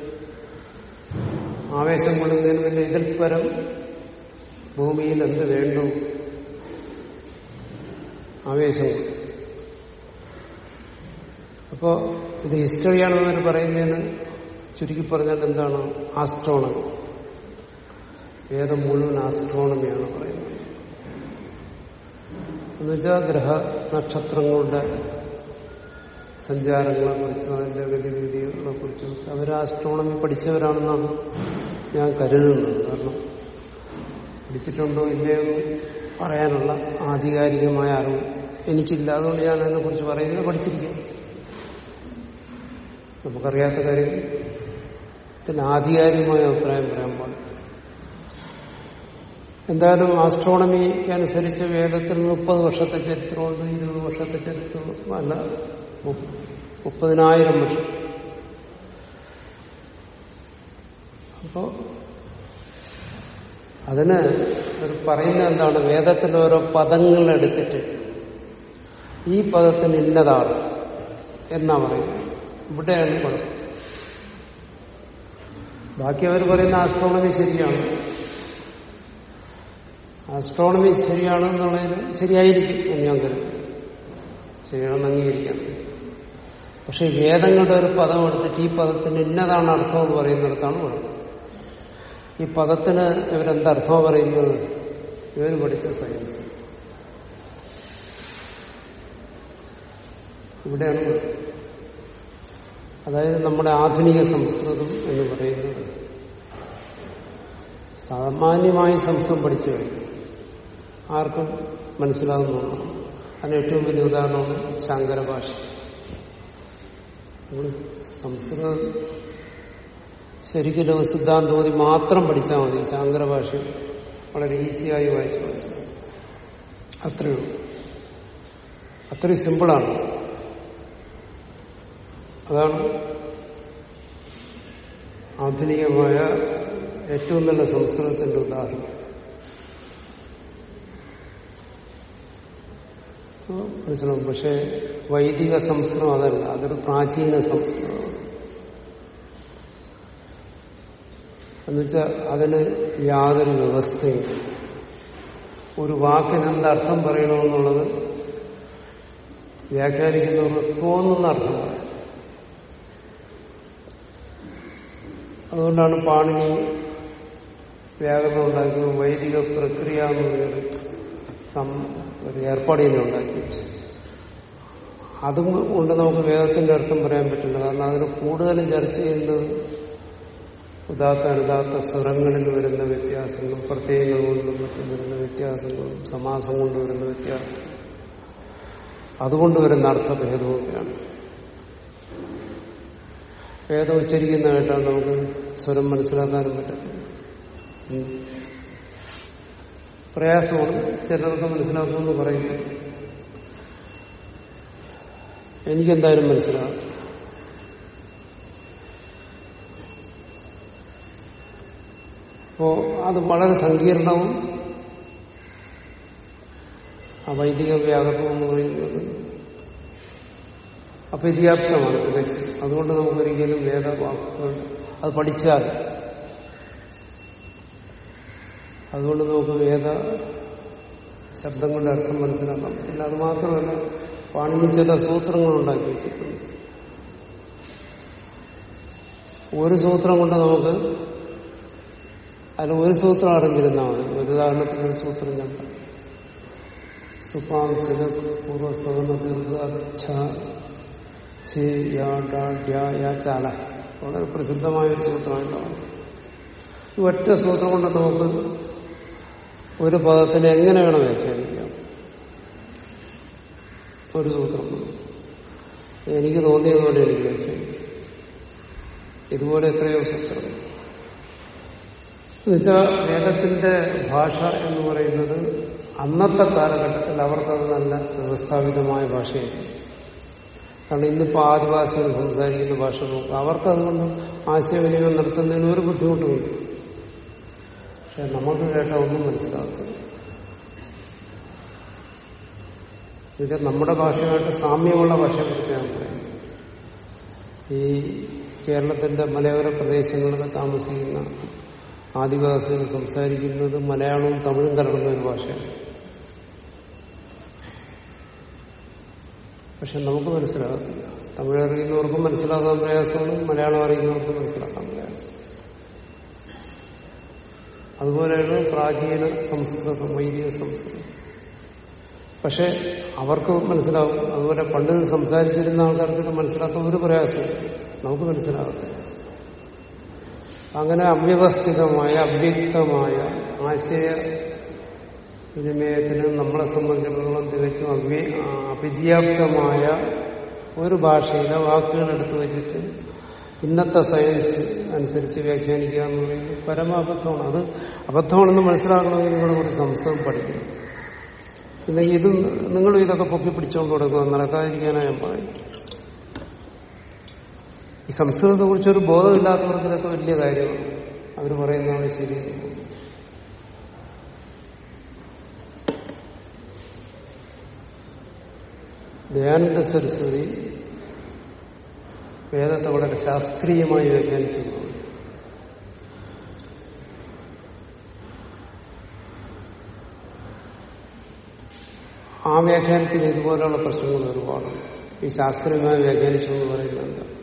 ആവേശം കൊള്ളുന്നതിന് പിന്നെ ഇതിൽ പരം ഭൂമിയിൽ എന്ത് വേണ്ടു? ആവേശം. അപ്പോ ഇത് ഹിസ്റ്ററിയാണെന്ന് പറയുന്നതിന് ചുരുക്കി പറഞ്ഞാൽ എന്താണ്? ആസ്ട്രോണമി. വേദം മുഴുവൻ ആസ്ട്രോണമിയാണ് പറയുന്നത്. എന്നുവെച്ചാൽ ഗ്രഹ നക്ഷത്രങ്ങളുടെ സഞ്ചാരങ്ങളെ കുറിച്ചും അതിന്റെ ഗതിവിധികളെ കുറിച്ചും അവർ ആസ്ട്രോണമി പഠിച്ചവരാണെന്നാണ് ഞാൻ കരുതുന്നത്. കാരണം പഠിച്ചിട്ടുണ്ടോ ഇല്ലയോ പറയാനുള്ള ആധികാരികമായ അറിവ് എനിക്കില്ല. അതുകൊണ്ട് ഞാൻ അതിനെക്കുറിച്ച് പറയുന്നത് പഠിച്ചിരിക്കും നമുക്കറിയാത്ത കാര്യത്തിന് ആധികാരികമായ അഭിപ്രായം പറയാൻ പാടില്ല. എന്തായാലും ആസ്ട്രോണമിക്ക് അനുസരിച്ച് വേദത്തിൽ മുപ്പത് വർഷത്തെ ചരിത്രമുണ്ട് ഇരുപത് വർഷത്തെ ചരിത്രം അല്ല മുപ്പതിനായിരം വർഷം. അപ്പോ അതിന് ഒരു പറയുന്ന എന്താണ്? വേദത്തിൽ ഓരോ പദങ്ങൾ എടുത്തിട്ട് ഈ പദത്തിന് ഇന്നതാണ് എന്നാ പറയുന്നത്. ഇവിടെയാണ് കുഴപ്പം. ബാക്കി അവർ പറയുന്ന ആസ്ട്രോണമി ശരിയാണ്. ആസ്ട്രോണമി ശരിയാണെന്നുള്ളതിന് ശരിയായിരിക്കും എന്ന് ഞാൻ കരുതും ശരിയാണെന്ന് അംഗീകരിക്കാം. പക്ഷെ വേദങ്ങളുടെ ഒരു പദം എടുത്തിട്ട് ഈ പദത്തിന് ഇന്നതാണ് അർത്ഥം എന്ന് പറയുന്നിടത്താണ് കുഴപ്പം ഈ പദത്തിന് ഇവരെന്തർത്ഥം പറയുന്നത്? ഇവർ പഠിച്ച സയൻസ്. ഇവിടെയാണ് അതായത് നമ്മുടെ ആധുനിക സംസ്കൃതം എന്ന് പറയുന്നത് സാമാന്യമായി സംസ്കൃതം പഠിച്ചു കഴിഞ്ഞു ആർക്കും മനസ്സിലാകുന്നതാണ് അതിന് ഏറ്റവും വലിയ ഉദാഹരണമാണ് ശങ്കര ഭാഷ. നമ്മൾ സംസ്കൃതം ശരിക്കും സിദ്ധാന്തോതി മാത്രം പഠിച്ചാൽ മതി. ശങ്കര ഭാഷ വളരെ ഈസിയായി വായിച്ചു അത്രയുള്ളൂ അത്രയും സിമ്പിളാണ്. അതാണ് ആധുനികമായ ഏറ്റവും നല്ല സംസ്കൃതത്തിന്റെ ഉദാഹരണം. മനസ്സിലാവും. പക്ഷെ വൈദിക സംസ്കൃതം അതല്ല അതൊരു പ്രാചീന സംസ്കൃതമാണ് എന്നുവെച്ചാൽ അതിന് യാതൊരു വ്യവസ്ഥയും ഒരു വാക്കിന് എന്തർത്ഥം പറയണമെന്നുള്ളത് വ്യാഖ്യാനിക്കുന്നവർക്ക് തോന്നുന്ന അർത്ഥം അതുകൊണ്ടാണ് പാണിനി വ്യാകരണം ഉണ്ടാക്കിയത് വൈദിക പ്രക്രിയ എന്ന് പറയുന്നത് സം- ഒരു തന്നെ ഉണ്ടാക്കി അതും കൊണ്ട് നമുക്ക് വേദത്തിന്റെ അർത്ഥം പറയാൻ പറ്റില്ല. കാരണം അതിന് കൂടുതലും ചർച്ച ചെയ്യുന്നത് ഉദാത്ത അനുദാത്ത സ്വരങ്ങളിൽ വരുന്ന വ്യത്യാസങ്ങളും പ്രത്യേകങ്ങൾ കൊണ്ടും മറ്റും വരുന്ന വ്യത്യാസങ്ങളും സമാസം കൊണ്ട് വരുന്ന വ്യത്യാസങ്ങളും അതുകൊണ്ട് വരുന്ന അർത്ഥഭേദമൊക്കെയാണ് വേദം ഉച്ചരിക്കുന്നതായിട്ടാണ് നമുക്ക് സ്വരം മനസ്സിലാക്കാനും പറ്റത്തില്ല. പ്രയാസമാണ്. ചിലർക്ക് മനസ്സിലാക്കുമെന്ന് പറയുന്നു എനിക്കെന്തായാലും മനസ്സിലാകും. അപ്പോ അത് വളരെ സങ്കീർണവും ആ വൈദിക വ്യാകരണം എന്ന് പറയുന്നത് അപര്യാപ്തമാണ്. തികച്ചും. അതുകൊണ്ട് നമുക്കൊരിക്കലും വേദവാക്കുകൾ അത് പഠിച്ചാൽ അതുകൊണ്ട് നമുക്ക് വേദ ശബ്ദം കൊണ്ട് അർത്ഥം മനസ്സിലാക്കാം. പിന്നെ അത് മാത്രമല്ല പാണിനി ചില സൂത്രങ്ങൾ ഉണ്ടാക്കി വെച്ചിട്ടുണ്ട്. ഒരു സൂത്രം കൊണ്ട് നമുക്ക് അതിൽ ഒരു സൂത്രം അറിഞ്ഞിരുന്നാൽ മതി. ഒരു ഉദാഹരണത്തിന് ഒരു സൂത്രം ഞാൻ. സുപാം ചില പൂർവ ദീർഘ ഛേ, യാ, ഡ, ഡ്യ, യാ, ചാല വളരെ പ്രസിദ്ധമായ ഒരു സൂത്രമായിട്ടാണ് ഒറ്റ സൂത്രം കൊണ്ട് നമുക്ക് ഒരു പദത്തിനെ എങ്ങനെ വേണം വ്യാഖ്യാനിക്കാം? ഒരു സൂത്രം. എനിക്ക് തോന്നിയതുപോലെ എനിക്ക് വ്യാഖ്യാനിക്കാം. ഇതുപോലെ എത്രയോ സൂത്രം എന്നുവെച്ചാൽ വേദത്തിന്റെ ഭാഷ എന്ന് പറയുന്നത് അന്നത്തെ കാലഘട്ടത്തിൽ അവർക്കത് നല്ല വ്യവസ്ഥാപിതമായ ഭാഷയായിരുന്നു. കാരണം ഇന്നിപ്പോ ആദിവാസികൾ സംസാരിക്കുന്ന ഭാഷ നോക്കുക. അവർക്കതുകൊണ്ട് ആശയവിനിമയം നടത്തുന്നതിന് ഒരു ബുദ്ധിമുട്ടുമില്ല. പക്ഷെ നമുക്ക് കേട്ട ഒന്നും മനസ്സിലാക്കുന്നു ഇത് നമ്മുടെ ഭാഷയായിട്ട് സാമ്യമുള്ള ഭാഷയെ പറയും ഈ കേരളത്തിന്റെ മലയോര പ്രദേശങ്ങളിലൊക്കെ താമസിക്കുന്ന ആദിവാസികൾ സംസാരിക്കുന്നത് മലയാളവും തമിഴും കലർന്ന ഒരു ഭാഷയാണ്. പക്ഷെ നമുക്ക് മനസ്സിലാകത്തില്ല. തമിഴ് അറിയുന്നവർക്കും മനസ്സിലാക്കാൻ പ്രയാസമാണ് മലയാളം അറിയുന്നവർക്കും മനസ്സിലാക്കാൻ പ്രയാസം അതുപോലെയാണ് പ്രാചീന സംസ്കൃതം വൈദിക സംസ്കൃതം. പക്ഷെ അവർക്ക് മനസ്സിലാവും. അതുപോലെ പണ്ട് സംസാരിച്ചിരുന്ന ആൾക്കാർക്ക് ഇത് മനസ്സിലാക്കാൻ ഒരു പ്രയാസം നമുക്ക് മനസ്സിലാകത്തില്ല. അങ്ങനെ അവ്യവസ്ഥിതമായ അവ്യക്തമായ ആശയ വിനിമയത്തിന് നമ്മളെ സംബന്ധിച്ചിടത്തോളം തികച്ചും അവ്യ അപര്യാപ്തമായ ഒരു ഭാഷയിലെ വാക്കുകൾ എടുത്തു വെച്ചിട്ട് ഇന്നത്തെ സയൻസ് അനുസരിച്ച് വ്യാഖ്യാനിക്കുക എന്ന് പറയുന്നത് പരമാബദ്ധമാണ്. അത് അബദ്ധമാണെന്ന് മനസ്സിലാക്കണമെങ്കിൽ നിങ്ങൾ ഒരു സംസ്കൃതം പഠിക്കണം. പിന്നെ ഇത് നിങ്ങളും ഇതൊക്കെ പൊക്കി പിടിച്ചുകൊണ്ട് കൊടുക്കുക നടക്കാതിരിക്കാനാണ് ഞാൻ പറയും. ഈ സംസ്കൃതത്തെ കുറിച്ചൊരു ബോധമില്ലാത്തവർക്ക് ഇതൊക്കെ വലിയ കാര്യമാണ്. അവർ പറയുന്നതാണ് ശരി. ദയാനന്ദ സരസ്വതി വേദത്തെ വളരെ ശാസ്ത്രീയമായി വ്യാഖ്യാനിച്ചു ആ വ്യാഖ്യാനത്തിന് ഇതുപോലെയുള്ള പ്രശ്നങ്ങൾ ഒരുപാട്. ഈ ശാസ്ത്രീയമായി വ്യാഖ്യാനിച്ചു എന്ന് പറയുന്നുണ്ട്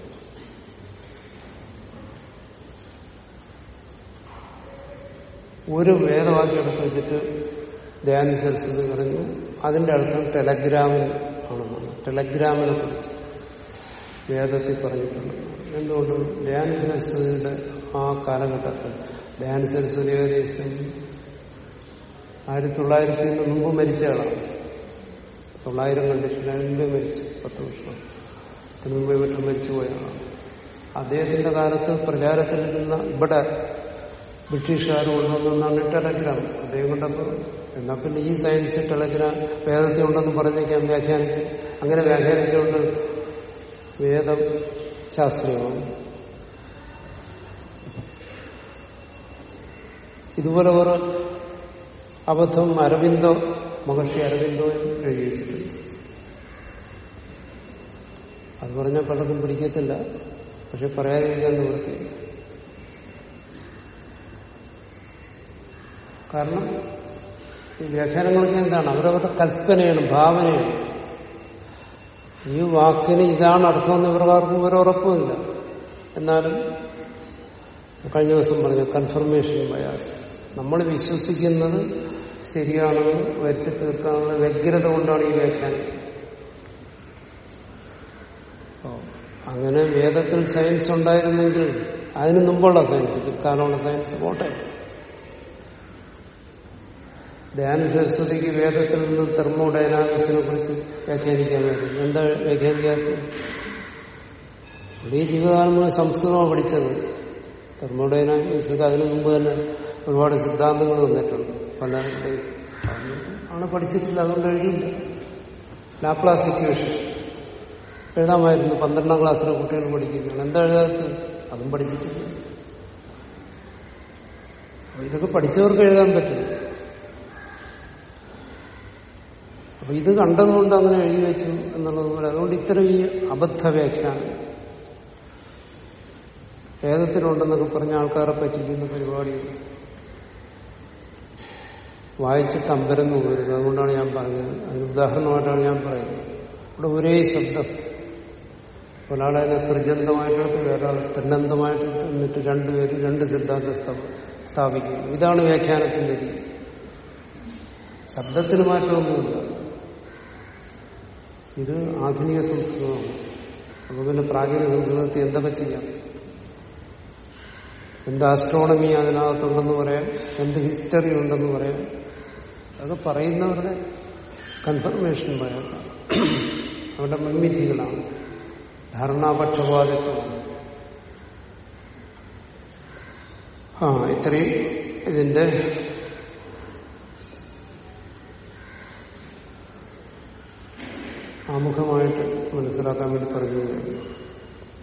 ഒരു വേദവാക്യം എടുത്ത് വെച്ചിട്ട് സരസ്വതി പറഞ്ഞു അതിന്റെ അർത്ഥം ടെലഗ്രാമിൽ ആണെന്നാണ്. ടെലഗ്രാമിനെ കുറിച്ച്. വേദത്തിൽ പറഞ്ഞിട്ടുണ്ട് എന്തുകൊണ്ട്? ധ്യാന സരസ്വതിയുടെ ആ കാലഘട്ടത്തിൽ. ധ്യാന സരസ്വതി ഏകദേശം ആയിരത്തി തൊള്ളായിരത്തിന് മുമ്പ് മരിച്ച ആളാണ്. തൊള്ളായിരം കണ്ടിട്ടില്ല മുമ്പേ മരിച്ചു പത്ത് വർഷം. അതിന് മുമ്പേ മറ്റും മരിച്ചു പോയ ആളാണ്. അദ്ദേഹത്തിന്റെ കാലത്ത് പ്രചാരത്തിലിരുന്ന ഇവിടെ ബ്രിട്ടീഷുകാർ കൊണ്ടുവന്നാണ് ടെലഗ്രാം. അദ്ദേഹം കൊണ്ടപ്പോൾ എന്നാ പിന്നെ ഈ സയൻസ് ടെലഗ്രാം വേദത്തിൽ ഉണ്ടെന്ന് പറഞ്ഞേക്കാൻ വ്യാഖ്യാനിച്ച് അങ്ങനെ വ്യാഖ്യാനിച്ചുകൊണ്ട് വേദം ശാസ്ത്രീയമാണ് ഇതുപോലെ ഒരു അബദ്ധം അരവിന്ദോ മഹർഷി അരവിന്ദോ എഴുതി വെച്ചിട്ടുണ്ട് അത് പറഞ്ഞാൽ പലർക്കും പിടിക്കത്തില്ല പക്ഷെ പറയാതിരിക്കാൻ നിവൃത്തിയില്ല കാരണം ഈ വ്യാഖ്യാനങ്ങളൊക്കെ എന്താണ്? അവരവരുടെ കൽപ്പനയാണ് ഭാവനയാണ്. ഈ വാക്കിന് ഇതാണ് അർത്ഥം എന്ന് ഇവർക്കാർക്കും ഒരു ഉറപ്പുമില്ല. എന്നാലും കഴിഞ്ഞ ദിവസം പറഞ്ഞു കൺഫർമേഷൻ ബയാസ് നമ്മൾ വിശ്വസിക്കുന്നത് ശരിയാണെന്ന് വരുത്തി തീർക്കാനുള്ള വ്യഗ്രത കൊണ്ടാണ് ഈ വ്യാഖ്യാനം. അങ്ങനെ വേദത്തിൽ സയൻസ് ഉണ്ടായിരുന്നെങ്കിൽ അതിന് മുമ്പുള്ള സയൻസ് പിൽക്കാലമുള്ള സയൻസ് പോട്ടെ. ധ്യാന സരസ്വതിക്ക് വേദത്തിൽ നിന്ന് തെർമോഡൈനാമിക്സിനെ കുറിച്ച് വ്യാഖ്യാനിക്കാൻ വേണ്ടി. എന്താ വ്യാഖ്യാനിക്കാത്തത്? ഈ ജീവിതകാലം മുഴുവൻ സംസ്കൃതമാണ് പഠിച്ചത്. തെർമോഡൈനാമിക്സ് അതിനു മുമ്പ് തന്നെ ഒരുപാട് സിദ്ധാന്തങ്ങൾ വന്നിട്ടുണ്ട്. പലരുടെയും ആണ് പഠിച്ചിട്ടില്ല അതുകൊണ്ട് എഴുതിയില്ല. ലാപ്ലാസ് ഇക്വേഷൻ എഴുതാമായിരുന്നു. പന്ത്രണ്ടാം ക്ലാസ്സിലെ കുട്ടികൾ പഠിക്കുന്നതാണ് എന്താ എഴുതാത്തത്? അതും പഠിച്ചിട്ടില്ല. ഇതൊക്കെ പഠിച്ചവർക്ക് എഴുതാൻ പറ്റും. അപ്പൊ ഇത് കണ്ടതുകൊണ്ട് അങ്ങനെ എഴുതി വെച്ചു എന്നുള്ളത് പോലെ. അതുകൊണ്ട് ഇത്തരം ഈ അബദ്ധ വ്യാഖ്യാനം വേദത്തിലുണ്ടെന്നൊക്കെ പറഞ്ഞ ആൾക്കാരെ പറ്റിക്കുന്ന പരിപാടിയുണ്ട് വായിച്ചിട്ട് അമ്പരന്ന് പോകരുത് അതുകൊണ്ടാണ് ഞാൻ പറഞ്ഞത്. അതിന് ഉദാഹരണമായിട്ടാണ് ഞാൻ പറയുന്നത്. ഇവിടെ ഒരേ ശബ്ദം. ഒരാളെ ത്രിജന്തമായിട്ടെടുത്ത് വേറെ തിന്നന്തമായിട്ട് എന്നിട്ട് രണ്ടുപേരും രണ്ട് സിദ്ധാന്തം സ്ഥാപിക്കുന്നു. ഇതാണ് വ്യാഖ്യാനത്തിന്റെ രീതി. ശബ്ദത്തിന് മാറ്റമൊന്നുമില്ല. ഇത് ആധുനിക സംസ്കൃതമാണ്. അപ്പൊ പിന്നെ പ്രാചീന സംസ്കൃതത്തിൽ എന്തൊക്കെ ചെയ്യാം? എന്ത് ആസ്ട്രോണമി അതിനകത്തുണ്ടെന്ന് പറയാം എന്ത് ഹിസ്റ്ററി ഉണ്ടെന്ന് പറയാം. അത് പറയുന്നവരുടെ കൺഫർമേഷൻ പറയാം അവരുടെ മുൻവിധികളാണ് ധാരണാപക്ഷപാതിത്വമാണ് ആ ഇത്രയും ഇതിന്റെ ആമുഖമായിട്ട് മനസ്സിലാക്കാൻ വേണ്ടി പറഞ്ഞു.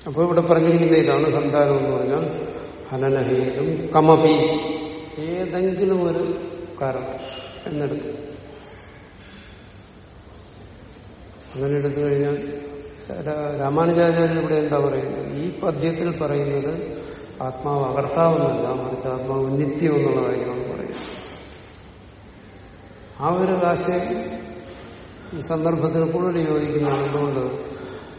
അപ്പോൾ ഇവിടെ പറഞ്ഞിരിക്കുന്ന ഇതാണ് സന്താനം എന്ന് പറഞ്ഞാൽ ഹനനഹീനം കമപി ഏതെങ്കിലും ഒരു കാരണം എന്നെടുക്കും അങ്ങനെ എടുത്തു കഴിഞ്ഞാൽ രാമാനുജാചാര്യൻ ഇവിടെ എന്താ പറയുന്നത്? ഈ പദ്യത്തിൽ പറയുന്നത് ആത്മാവ് അകർത്താവെന്നല്ല മറിച്ച് ആത്മാവ് നിത്യം എന്നുള്ള കാര്യമാണ് പറയുന്നത്. ആ ഒരു ആശയം ഈ സന്ദർഭത്തിൽ കൂടുതൽ യോജിക്കുന്നതാണ് എന്തുകൊണ്ട്?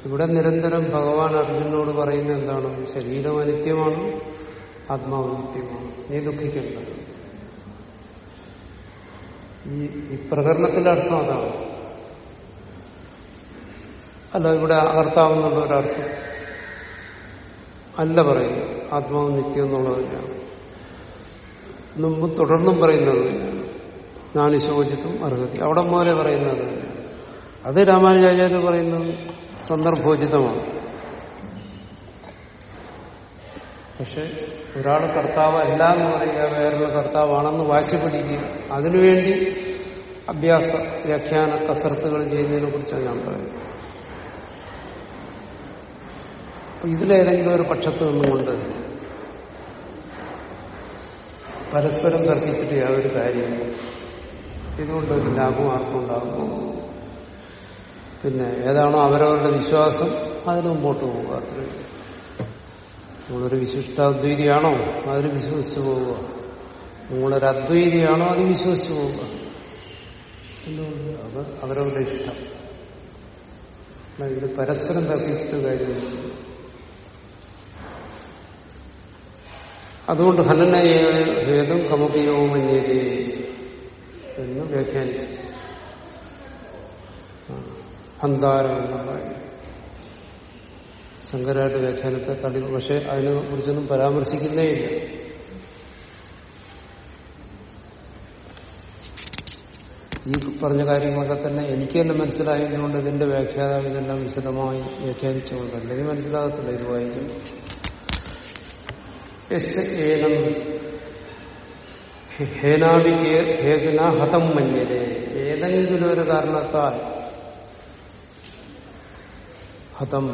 ഇവിടെ നിരന്തരം ഭഗവാൻ അർജുനോട് പറയുന്ന എന്താണ്? ശരീരം അനിത്യമാണ് ആത്മാവ് നിത്യമാണ്. നീ ദുഃഖിക്കണ്ട. ഈ ഈ പ്രകരണത്തിന്റെ അർത്ഥം അതാണ്. അല്ല ഇവിടെ അകർത്താവുന്നുള്ള ഒരർത്ഥം അല്ല പറയുന്നത്. ആത്മാവ് നിത്യം എന്നുള്ളത് മുമ്പ് തുടർന്നും പറയുന്നത് ഞാൻ ശോചിത്തും അർഹതി അവിടെ പോലെ പറയുന്നത് തന്നെയാണ് അത് രാമാനുജാചാര്യ പറയുന്നത് സന്ദർഭോചിതമാണ്. പക്ഷെ ഒരാൾ കർത്താവ് അല്ല എന്ന് പറയുക വേറൊരു കർത്താവാണെന്ന് വാശി പിടിക്കുക അതിനുവേണ്ടി അഭ്യാസ വ്യാഖ്യാന കസർത്തുകൾ ചെയ്യുന്നതിനെ കുറിച്ചാണ് ഞാൻ പറയുന്നത്. ഇതിലേതെങ്കിലും ഒരു പക്ഷത്ത് നിന്നുകൊണ്ട് പരസ്പരം തർക്കിച്ചിട്ട് യാതൊരു കാര്യമില്ല ഇതുകൊണ്ട് ഒരു ലാഭം ആർക്കും ഉണ്ടാകും പിന്നെ ഏതാണോ അവരവരുടെ വിശ്വാസം അതിന് മുമ്പോട്ട് പോവുക അത്രയും നിങ്ങളൊരു വിശിഷ്ടാദ്വൈതിയാണോ അതിൽ വിശ്വസിച്ചു പോവുക. നിങ്ങളൊരു അദ്വൈതിയാണോ അത് വിശ്വസിച്ചു പോവുക. എന്തുകൊണ്ട്? അത് അവരവരുടെ ഇഷ്ടം. ഇത് പരസ്പരം തർക്കിച്ചിട്ട് കാര്യമില്ല അതുകൊണ്ട് ഹനനയേതും ഭേദം മഞ്ഞേരി എന്ന് വ്യാഖ്യാനിച്ചു. ഹന്താരം എന്ന് പറയും. ശങ്കരായിട്ട് വ്യാഖ്യാനത്തെ തടി പക്ഷെ അതിനെ കുറിച്ചൊന്നും പരാമർശിക്കുന്നേ ഇല്ല ഈ പറഞ്ഞ കാര്യങ്ങളൊക്കെ തന്നെ എനിക്ക് തന്നെ മനസ്സിലായതുകൊണ്ട് ഇതിന്റെ വ്യാഖ്യാനം ഇതെല്ലാം വിശദമായി വ്യാഖ്യാനിച്ചുകൊണ്ട് അല്ലെങ്കിൽ മനസ്സിലാകത്തില്ല. ഇത് വായിക്കും. ഹേനാദി ഹതം മഞ്ഞരെ ഏതെങ്കിലും ഒരു കാരണത്താൽ ഹതം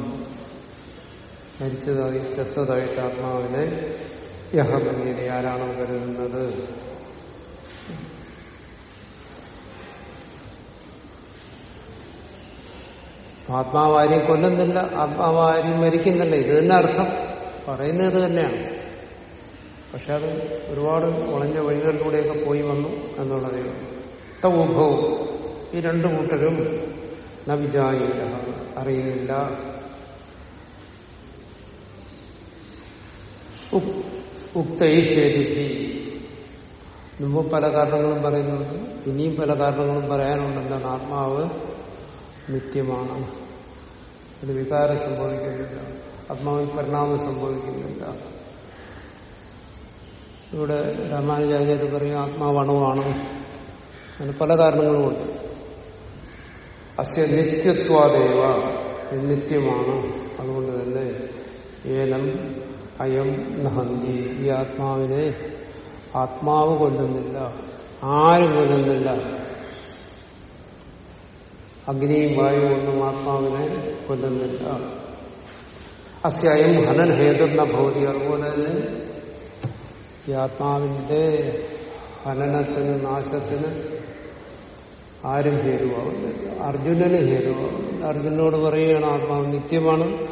മരിച്ചതായി ചത്തതായിട്ട് ആത്മാവിനെ യഹമന്യത ആരാണോ കരുതുന്നത്? ആത്മാവ് കൊല്ലുന്നില്ല ആത്മാവ് മരിക്കുന്നില്ല. ഇത് തന്നെ അർത്ഥം. പറയുന്നത് ഇത് തന്നെയാണ്. പക്ഷെ അത് ഒരുപാട് വളഞ്ഞ വഴികളിലൂടെയൊക്കെ പോയി വന്നു എന്നുള്ളതേ ഉഭവും ഈ രണ്ടു കൂട്ടരും നവിജായില്ല അറിയുന്നില്ല. ഉക്തൈഷേദിപ്പി മുമ്പ് പല കാരണങ്ങളും പറയുന്നുണ്ട്. ഇനിയും പല കാരണങ്ങളും പറയാനുണ്ട്. എന്താണ്? ആത്മാവ് നിത്യമാണ്. ഒരു വികാരം സംഭവിക്കുന്നില്ല. ആത്മാവിൽ പരിണാമം സംഭവിക്കുന്നില്ല. ഇവിടെ രാമാനുജാചാര്യ പറയും ആത്മാവണുവാണ് അങ്ങനെ പല കാരണങ്ങളും കാരണങ്ങളുമുണ്ട്. അസ്യ നിത്യത്വാദേവ നിത്യമാണ്. അതുകൊണ്ട് തന്നെ ഏനം അയം നഹന്തി. ഈ ആത്മാവിനെ ആത്മാവ് കൊല്ലുന്നില്ല ആരും കൊല്ലുന്നില്ല. അഗ്നിയും വായുവും ഒന്നും ആത്മാവിനെ കൊല്ലുന്നില്ല. അസ്യായം ഹനൻ ഹേതുന്ന ഭൗതി അതുപോലെ തന്നെ ഈ ആത്മാവിന്റെ ഹനനത്തിന് നാശത്തിന് ആരും ഹേതുവാകുന്നില്ല അർജുനന് ഹേതുവാകുന്നില്ല അർജുനോട് പറയുകയാണ് ആത്മാവ് നിത്യമാണ്.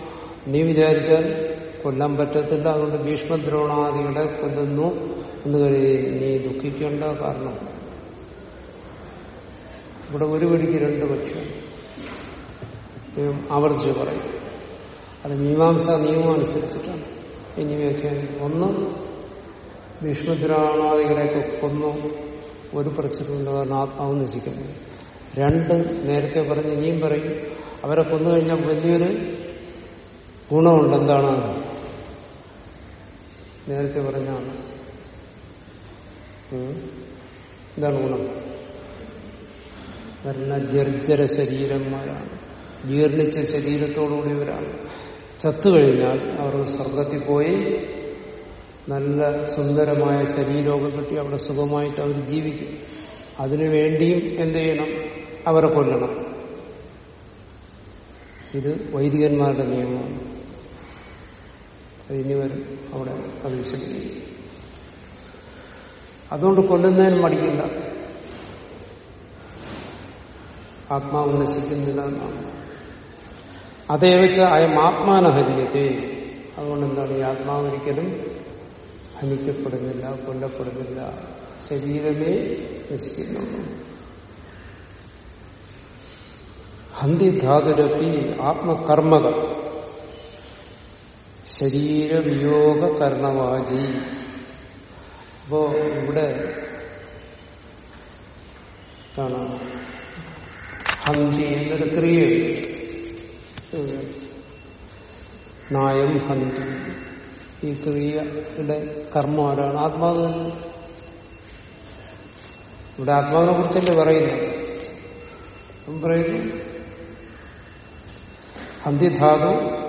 നീ വിചാരിച്ചാൽ കൊല്ലാൻ പറ്റത്തില്ല. അതുകൊണ്ട് ഭീഷ്മദ്രോണാദികളെ കൊല്ലുന്നു എന്ന് കരുതി നീ ദുഃഖിക്കേണ്ട കാരണം. ഇവിടെ ഒരു പിടിക്ക് രണ്ട് പക്ഷം. ആവർത്തിച്ച് പറയും. അത് മീമാംസ നിയമം അനുസരിച്ചിട്ടാണ്. ഇനി വ്യാഖ്യാനം. ഒന്ന് ഭീഷ്മദ്രോണാദികളെയൊക്കെ കൊന്നു. ഒരു പ്രശ്നമുണ്ട് കാരണം ആത്മാവ് നശിക്കുന്നു. രണ്ട് നേരത്തെ പറഞ്ഞ് ഇനിയും പറയും അവരെ കൊന്നു കഴിഞ്ഞാൽ വലിയൊരു ഗുണമുണ്ട്. എന്താണ്? നേരത്തെ പറഞ്ഞാണ്. എന്താണ് ഗുണം? വരുന്ന ജർജര ശരീരന്മാരാണ്. ജീർണിച്ച ശരീരത്തോടുകൂടിയവരാണ്. ചത്തുകഴിഞ്ഞാൽ അവർ സ്വർഗത്തിൽ പോയി നല്ല സുന്ദരമായ ശരീരമൊക്കെ കിട്ടി അവിടെ സുഖമായിട്ട് അവർ ജീവിക്കും. അതിനു വേണ്ടിയും എന്ത് ചെയ്യണം? അവരെ കൊല്ലണം. ഇത് വൈദികന്മാരുടെ നിയമമാണ്. അതിനി വരും അവിടെ അത് വിശദീകരിക്കും അതുകൊണ്ട് കൊല്ലുന്നതിന് മടിക്കില്ല. ആത്മാവ് നശിക്കുന്നില്ല എന്നാണ്. അതേ വെച്ച് അയം ആത്മാനഹര്യത്തെ. അതുകൊണ്ട് എന്താണ് ഈ ആത്മാവ് ഒരിക്കലും ഹനിക്കപ്പെടുന്നില്ല കൊല്ലപ്പെടുന്നില്ല. ശരീരമേ നശിക്കുന്നുള്ളൂ ഹന്തി ധാതുരപ്പി ആത്മകർമ്മക ശരീരവിയോഗ കർണവാചി അപ്പോ ഇവിടെ കാണാം ഹന്തി എന്നൊരു ക്രിയ. നായം ഹന്തി. ഈ ക്രിയയുടെ കർമ്മം ആരാണ്? ആത്മാവ് തന്നെ. ഇവിടെ ആത്മാവിനെ കുറിച്ചല്ലേ പറയുന്നത്. പറയുന്നു അന്തിധാതു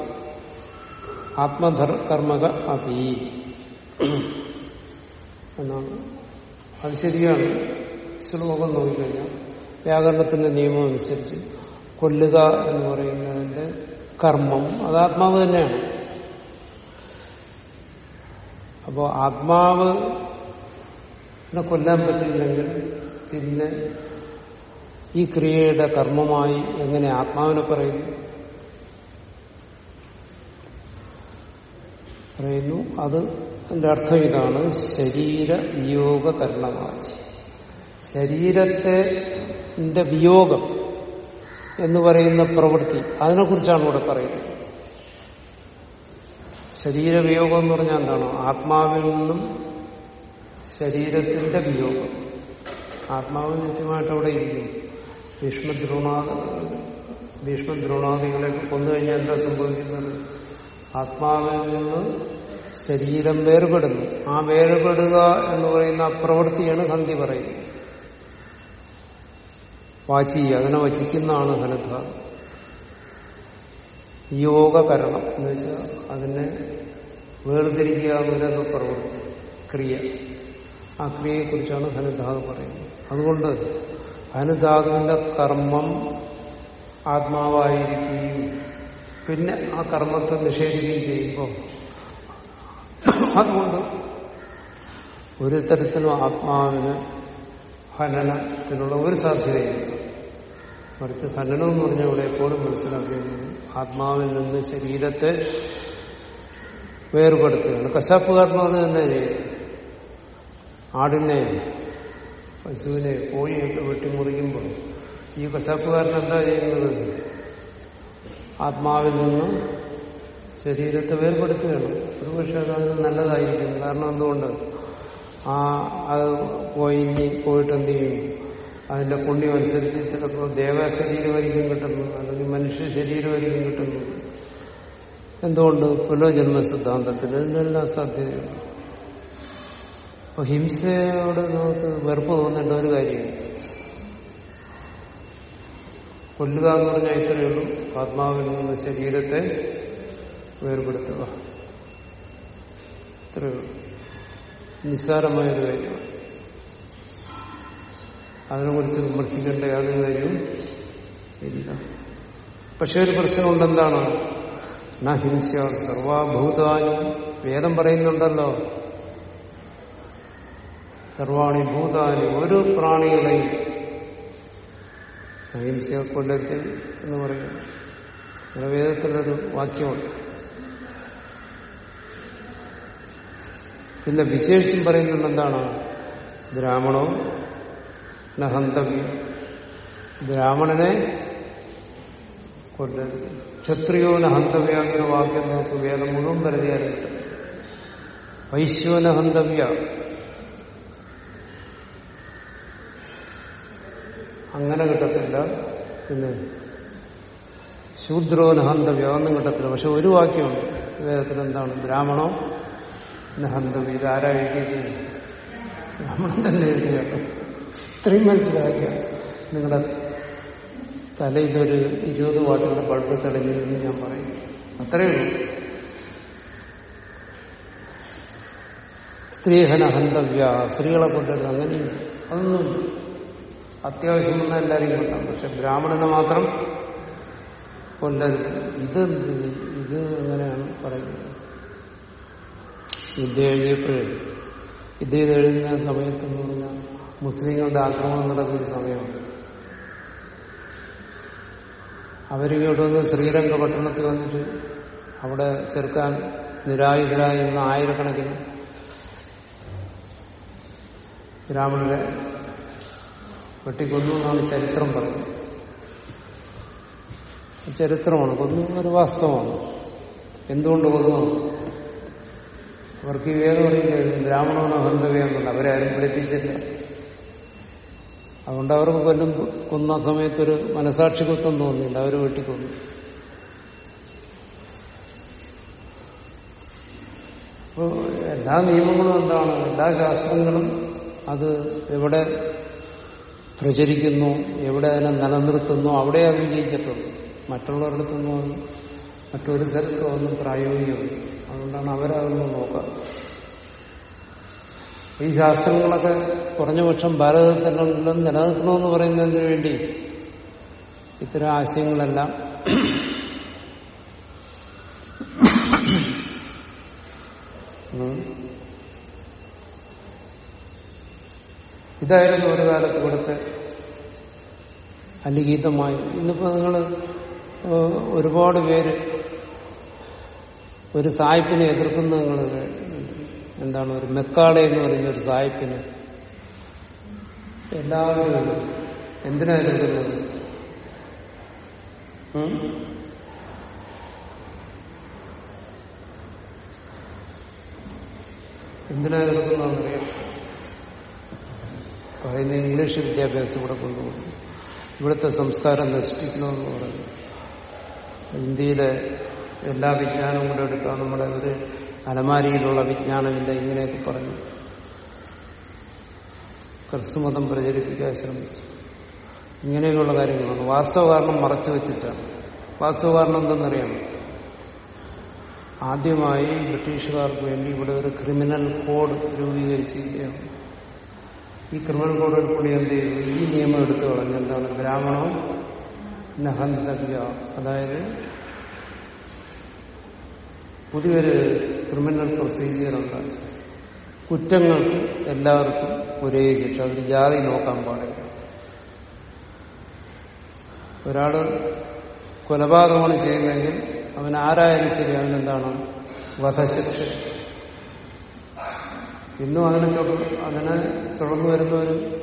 ആത്മധർ കർമ്മക അപി. എന്നാണ്. അത് ശരിയാണ്. ശ്ലോകം നോക്കിക്കഴിഞ്ഞാൽ വ്യാകരണത്തിന്റെ നിയമം അനുസരിച്ച് കൊല്ലുക എന്ന് പറയുന്നതിന്റെ കർമ്മം അത് ആത്മാവ് തന്നെയാണ്. അപ്പോ ആത്മാവ് കൊല്ലാൻ പറ്റില്ലെങ്കിൽ പിന്നെ ഈ ക്രിയയുടെ കർമ്മമായി എങ്ങനെ ആത്മാവിനെ പറയുന്നു? പറയുന്നു അത് എന്റെ അർത്ഥം ഇതാണ് ശരീര വിയോഗ കരണവാചി ശരീരത്തെ വിയോഗം എന്ന് പറയുന്ന പ്രവൃത്തി അതിനെക്കുറിച്ചാണ് ഇവിടെ പറയുന്നത്. ശരീരവിയോഗം എന്ന് പറഞ്ഞാൽ എന്താണ്? ആത്മാവിൽ നിന്നും ശരീരത്തിന്റെ വിയോഗം. ആത്മാവ് നിത്യമായിട്ട് അവിടെ ഇരിക്കും. ഭീഷ്മദ്രോണാദ ഭീഷ്മദ്രോണാദികളെ കൊന്നു കഴിഞ്ഞാൽ എന്താ സംഭവിക്കുന്നത്? ആത്മാവിൽ നിന്ന് ശരീരം വേർപെടുന്നു. ആ വേർപെടുക എന്ന് പറയുന്ന പ്രവൃത്തിയാണ് ഹന്തി പറയുന്നത്. വാചി അതിനെ വചിക്കുന്നതാണ് ഘനത യോഗകരണം എന്ന് വെച്ചാൽ അതിനെ വേർതിരിക്കുക എന്നൊരു പ്രവൃത്തി ക്രിയ. ആ ക്രിയയെക്കുറിച്ചാണ് ധനുധാതു പറയുന്നത്. അതുകൊണ്ട് ധനുധാതുവിന്റെ കർമ്മം ആത്മാവായിരിക്കുകയും പിന്നെ ആ കർമ്മത്തെ നിഷേധിക്കുകയും ചെയ്യുമ്പോൾ അതുകൊണ്ട് ഒരു തരത്തിലും ആത്മാവിന് ഹനനത്തിനുള്ള ഒരു സാധ്യതയില്ല. മറിച്ച് ഹനനം എന്ന് പറഞ്ഞാൽ ഇവിടെ എപ്പോഴും മനസ്സിലാക്കേണ്ടത് ആത്മാവിൽ നിന്ന് ശരീരത്തെ വേർപെടുത്തുകയാണ്. കശാപ്പുകാരനും അത് തന്നെ ആടിനെ പശുവിനെ കോഴിയൊക്കെ വെട്ടിമുറിക്കുമ്പോൾ ഈ കശാപ്പുകാരൻ എന്താ ചെയ്യുന്നത്? ആത്മാവിൽ നിന്ന് ശരീരത്തെ വേർപെടുത്തുകയാണ്. ഒരുപക്ഷെ അതാണ് നല്ലതായിരിക്കും. കാരണം എന്തുകൊണ്ട്? ആ അത് പോയി പോയിട്ട് എന്ത് ചെയ്യും? അതിന്റെ പുണ്യം അനുസരിച്ച് ചിലപ്പോൾ ദേവശരീരമായിരിക്കും കിട്ടുന്നത് അല്ലെങ്കിൽ മനുഷ്യ ശരീരമായിരിക്കും കിട്ടുന്നത്. എന്തുകൊണ്ട്? പുനർജന്മ സിദ്ധാന്തത്തിൽ ഇതിനെല്ലാം സാധ്യതയുണ്ട്. അപ്പൊ ഹിംസയോട് നമുക്ക് വെറുപ്പ് തോന്നേണ്ട ഒരു കാര്യമില്ല. കൊല്ലുക എന്ന് പറഞ്ഞാൽ ഇത്രയേ ഉള്ളൂ. ആത്മാവിൽ നിന്ന് ശരീരത്തെ വേർപെടുത്തുക. ഇത്രയേ ഉള്ളൂ. നിസ്സാരമായൊരു കാര്യമാണ്. അതിനെക്കുറിച്ച് വിമർശിക്കേണ്ട യാതൊരു കാര്യവും ഇല്ല. പക്ഷെ ഒരു പ്രശ്നമുണ്ട് എന്താണ് ഹിംസ സർവാഭൂതാനി. വേദം പറയുന്നുണ്ടല്ലോ. സർവാണി ഭൂതാനി. ഒരു പ്രാണികളെയും അഹിംസ കൊല്ലത്തിൽ എന്ന് പറയുന്നു വേദത്തിലൊരു വാക്യമുണ്ട്. പിന്നെ വിശേഷം പറയുന്നുണ്ടെന്താണ്? ബ്രാഹ്മണോ നഹന്തവ്യം ബ്രാഹ്മണനെ കൊല്ലരുത് ക്ഷത്രിയോ നഹന്തവ്യ എന്ന വാക്യം നമുക്ക് വേദം മുഴുവൻ പരിധിയാലും വൈശ്യോന ഹന്തവ്യ. അങ്ങനെ കിട്ടത്തില്ല. പിന്നെ ശൂദ്രോ നഹന്തവ്യ ഒന്നും കിട്ടത്തില്ല. പക്ഷെ ഒരു വാക്യമുണ്ട്. വേദത്തിൽ എന്താണ്? ബ്രാഹ്മണോ നഹന്തവ്യ ഇതാരാ എഴുതിയത്? ബ്രാഹ്മണൻ തന്നെ എഴുതിയാണ് ഇത്രയും മനസ്സിലാക്കുക നിങ്ങളുടെ തലയിലൊരു ഇരുപത് വാട്ടിന്റെ ബൾബ് തെളിഞ്ഞെന്ന് ഞാൻ പറയും. അത്രയേ ഉള്ളൂ. സ്ത്രീഹന ഹന്തവ്യ സ്ത്രീകളെ കൊണ്ടുവരുന്നത് അങ്ങനെയും അതൊന്നും അത്യാവശ്യം വന്നാൽ എല്ലാവരെയും കൊണ്ടാണ്. പക്ഷെ ബ്രാഹ്മണനെ മാത്രം കൊല്ലരുത് ഇത് ഇത് എങ്ങനെയാണ് പറയുന്നത്. വിദ്യ എഴുതിയപ്പോഴേ വിദ്യ എഴുതുന്ന സമയത്തെന്ന് പറഞ്ഞാൽ മുസ്ലിങ്ങളുടെ ആക്രമണം നടക്കുന്ന സമയമാണ് അവരിങ്ങോട്ട് വന്ന് ശ്രീരംഗ പട്ടണത്തിൽ വന്നിട്ട് അവിടെ ചെറുക്കാൻ നിരായുധരായി എന്ന ആയിരക്കണക്കിന് ബ്രാഹ്മണരെ വെട്ടിക്കൊന്നു എന്നാണ് ചരിത്രം പറഞ്ഞത്. ചരിത്രമാണ് കൊന്നു ഒരു വാസ്തവമാണ്. എന്തുകൊണ്ട് കൊന്നു? അവർക്ക് വേദം അറിയില്ല ഹന്തവേ എന്നുണ്ട് അവരെ ആരും പഠിപ്പിച്ചില്ല അതുകൊണ്ട് അവർക്ക് കൊല്ലും കൊന്ന സമയത്തൊരു മനസാക്ഷി തോന്നിയില്ല അവർ വെട്ടിക്കൊന്നു. അപ്പോൾ എല്ലാ നിയമങ്ങളും എന്താണ്? എല്ലാ ശാസ്ത്രങ്ങളും അത് എവിടെ പ്രചരിക്കുന്നു എവിടെ അതിനെ നിലനിർത്തുന്നു അവിടെ അത് വിജയിക്കത്തുള്ളൂ. മറ്റുള്ളവരുടെ അടുത്തൊന്നും മറ്റൊരു സ്ഥലത്തും ഒന്നും അതുകൊണ്ടാണ് അവരതൊന്നും നോക്കുക ഈ ശാസ്ത്രങ്ങളൊക്കെ കുറഞ്ഞ പക്ഷം ഭാരതത്തിലെല്ലാം നിലനിൽക്കണമെന്ന് പറയുന്നതിന് വേണ്ടി ഇത്തരം ആശയങ്ങളെല്ലാം ഇതായിരുന്നു ഒരു കാലത്ത് ഇവിടുത്തെ അലിഖിതമായി. ഇന്നിപ്പോ നിങ്ങൾ ഒരുപാട് പേര് ഒരു സായിപ്പിനെ എതിർക്കുന്ന നിങ്ങൾ എന്താണ് ഒരു മെക്കാളെ എന്ന് പറയുന്ന ഒരു സായിപ്പിന് എല്ലാവരും എന്തിനാ ഉം? എന്തിനാ എതിർക്കുന്നതെന്നറിയാം പറയുന്ന ഇംഗ്ലീഷ് വിദ്യാഭ്യാസം ഇവിടെ കൊണ്ടുപോകും ഇവിടുത്തെ സംസ്കാരം നശിപ്പിക്കണമെന്ന് പറഞ്ഞു ഇന്ത്യയിലെ എല്ലാ വിജ്ഞാനവും കൂടെ എടുക്കാൻ നമ്മുടെ ഒരു അലമാരിയിലുള്ള വിജ്ഞാനമില്ല ഇങ്ങനെയൊക്കെ പറഞ്ഞു. ക്രിസ്തുമതം പ്രചരിപ്പിക്കാൻ ശ്രമിച്ചു. ഇങ്ങനെയൊക്കെയുള്ള കാര്യങ്ങളാണ്. വാസ്തവ കാരണം മറച്ചു വെച്ചിട്ടാണ്. വാസ്തവ എന്തെന്നറിയാം? ആദ്യമായി ബ്രിട്ടീഷുകാർക്ക് വേണ്ടി ഇവിടെ ഒരു ക്രിമിനൽ കോഡ് രൂപീകരിച്ചിരിക്കുകയാണ്. ഈ ക്രിമിനൽ കോഡ് പുള്ളി എന്ത് ചെയ്തു? ഈ നിയമം എടുത്തു കളഞ്ഞു. എന്താണ്? ബ്രാഹ്മണോ? നഹന്തവ്യ? അതായത് പുതിയൊരു ക്രിമിനൽ പ്രൊസീജിയർ ഉണ്ടായി കുറ്റങ്ങൾക്ക് എല്ലാവർക്കും ഒരേ ശിക്ഷ അതിൽ ജാതി നോക്കാൻ പാടില്ല. ഒരാൾ കൊലപാതകമാണ് ചെയ്യുന്നതെങ്കിൽ അവൻ ആരായാലും ശരി അവനെന്താണ്? വധശിക്ഷ. ഇന്നും അതിനെ അതിനെ തുടർന്ന് വരുന്ന ഒരു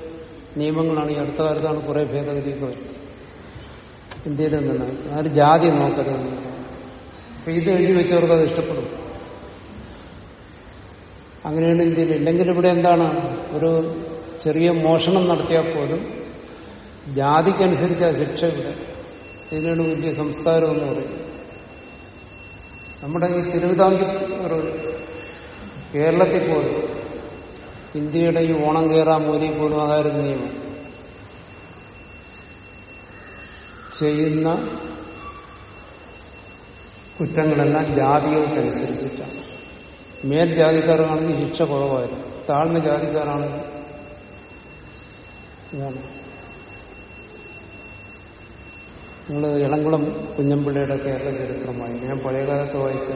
നിയമങ്ങളാണ്. ഈ അടുത്ത കാലത്താണ് കുറെ ഭേദഗതിയൊക്കെ വരുന്നത്. ഇന്ത്യയിൽ തന്നെ ആര് ജാതി നോക്കരുത് അപ്പൊ ഇത് എഴുതി വെച്ചവർക്ക് അത് ഇഷ്ടപ്പെടും. അങ്ങനെയാണ് ഇന്ത്യയിൽ ഇല്ലെങ്കിൽ ഇവിടെ എന്താണ്? ഒരു ചെറിയ മോഷണം നടത്തിയാൽ പോലും ജാതിക്കനുസരിച്ച് ആ ശിക്ഷ ഇവിടെ. ഇതിനാണ് വലിയ സംസ്കാരം എന്ന് പറയുന്നത്. നമ്മുടെ ഈ തിരുവിതാംകൂർ കേരളത്തിൽ പോലും ഇന്ത്യയുടെ ഈ ഓണം കയറാൻ മൂലയിൽ പോലും അതായിരുന്നു നിയമം. ചെയ്യുന്ന കുറ്റങ്ങളെല്ലാം ജാതികൾക്കനുസരിച്ചിട്ടാണ്. മേൽ ജാതിക്കാരാണെങ്കിൽ ശിക്ഷ കുറവായിരുന്നു. താഴ്ന്ന ജാതിക്കാരാണെങ്കിൽ ഇതാണ്. നിങ്ങൾ ഇളംകുളം കുഞ്ഞമ്പിള്ളയുടെ കേരള ചരിത്രമായി. ഞാൻ പഴയകാലത്ത് വായിച്ച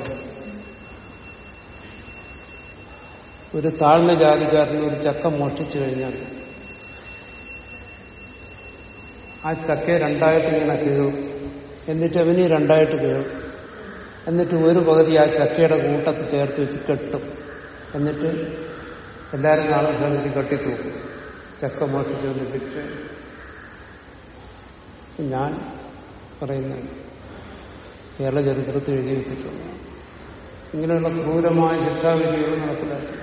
ഒരു താഴ്ന്ന ജാതിക്കാരന് ഒരു ചക്ക മോഷ്ടിച്ചു കഴിഞ്ഞാൽ ആ ചക്കയെ രണ്ടായിട്ട് ഇങ്ങനെ കീറും എന്നിട്ട് അവന് രണ്ടായിട്ട് കീറും എന്നിട്ട് ഒരു പകുതി ആ ചക്കയുടെ കൂട്ടത്ത് ചേർത്ത് വെച്ച് കെട്ടും. എന്നിട്ട് എല്ലാവരും നാളെ സന്നിധി കെട്ടിത്തൂക്കും ചക്ക മോഷിച്ചുകൊണ്ട് ശിക്ഷ ഞാൻ പറയുന്ന കേരള ചരിത്രത്തിൽ എഴുതി വെച്ചിട്ടുണ്ട്. ഇങ്ങനെയുള്ള ക്രൂരമായ ശിക്ഷാവിധികൾ നടപ്പിലാക്കി.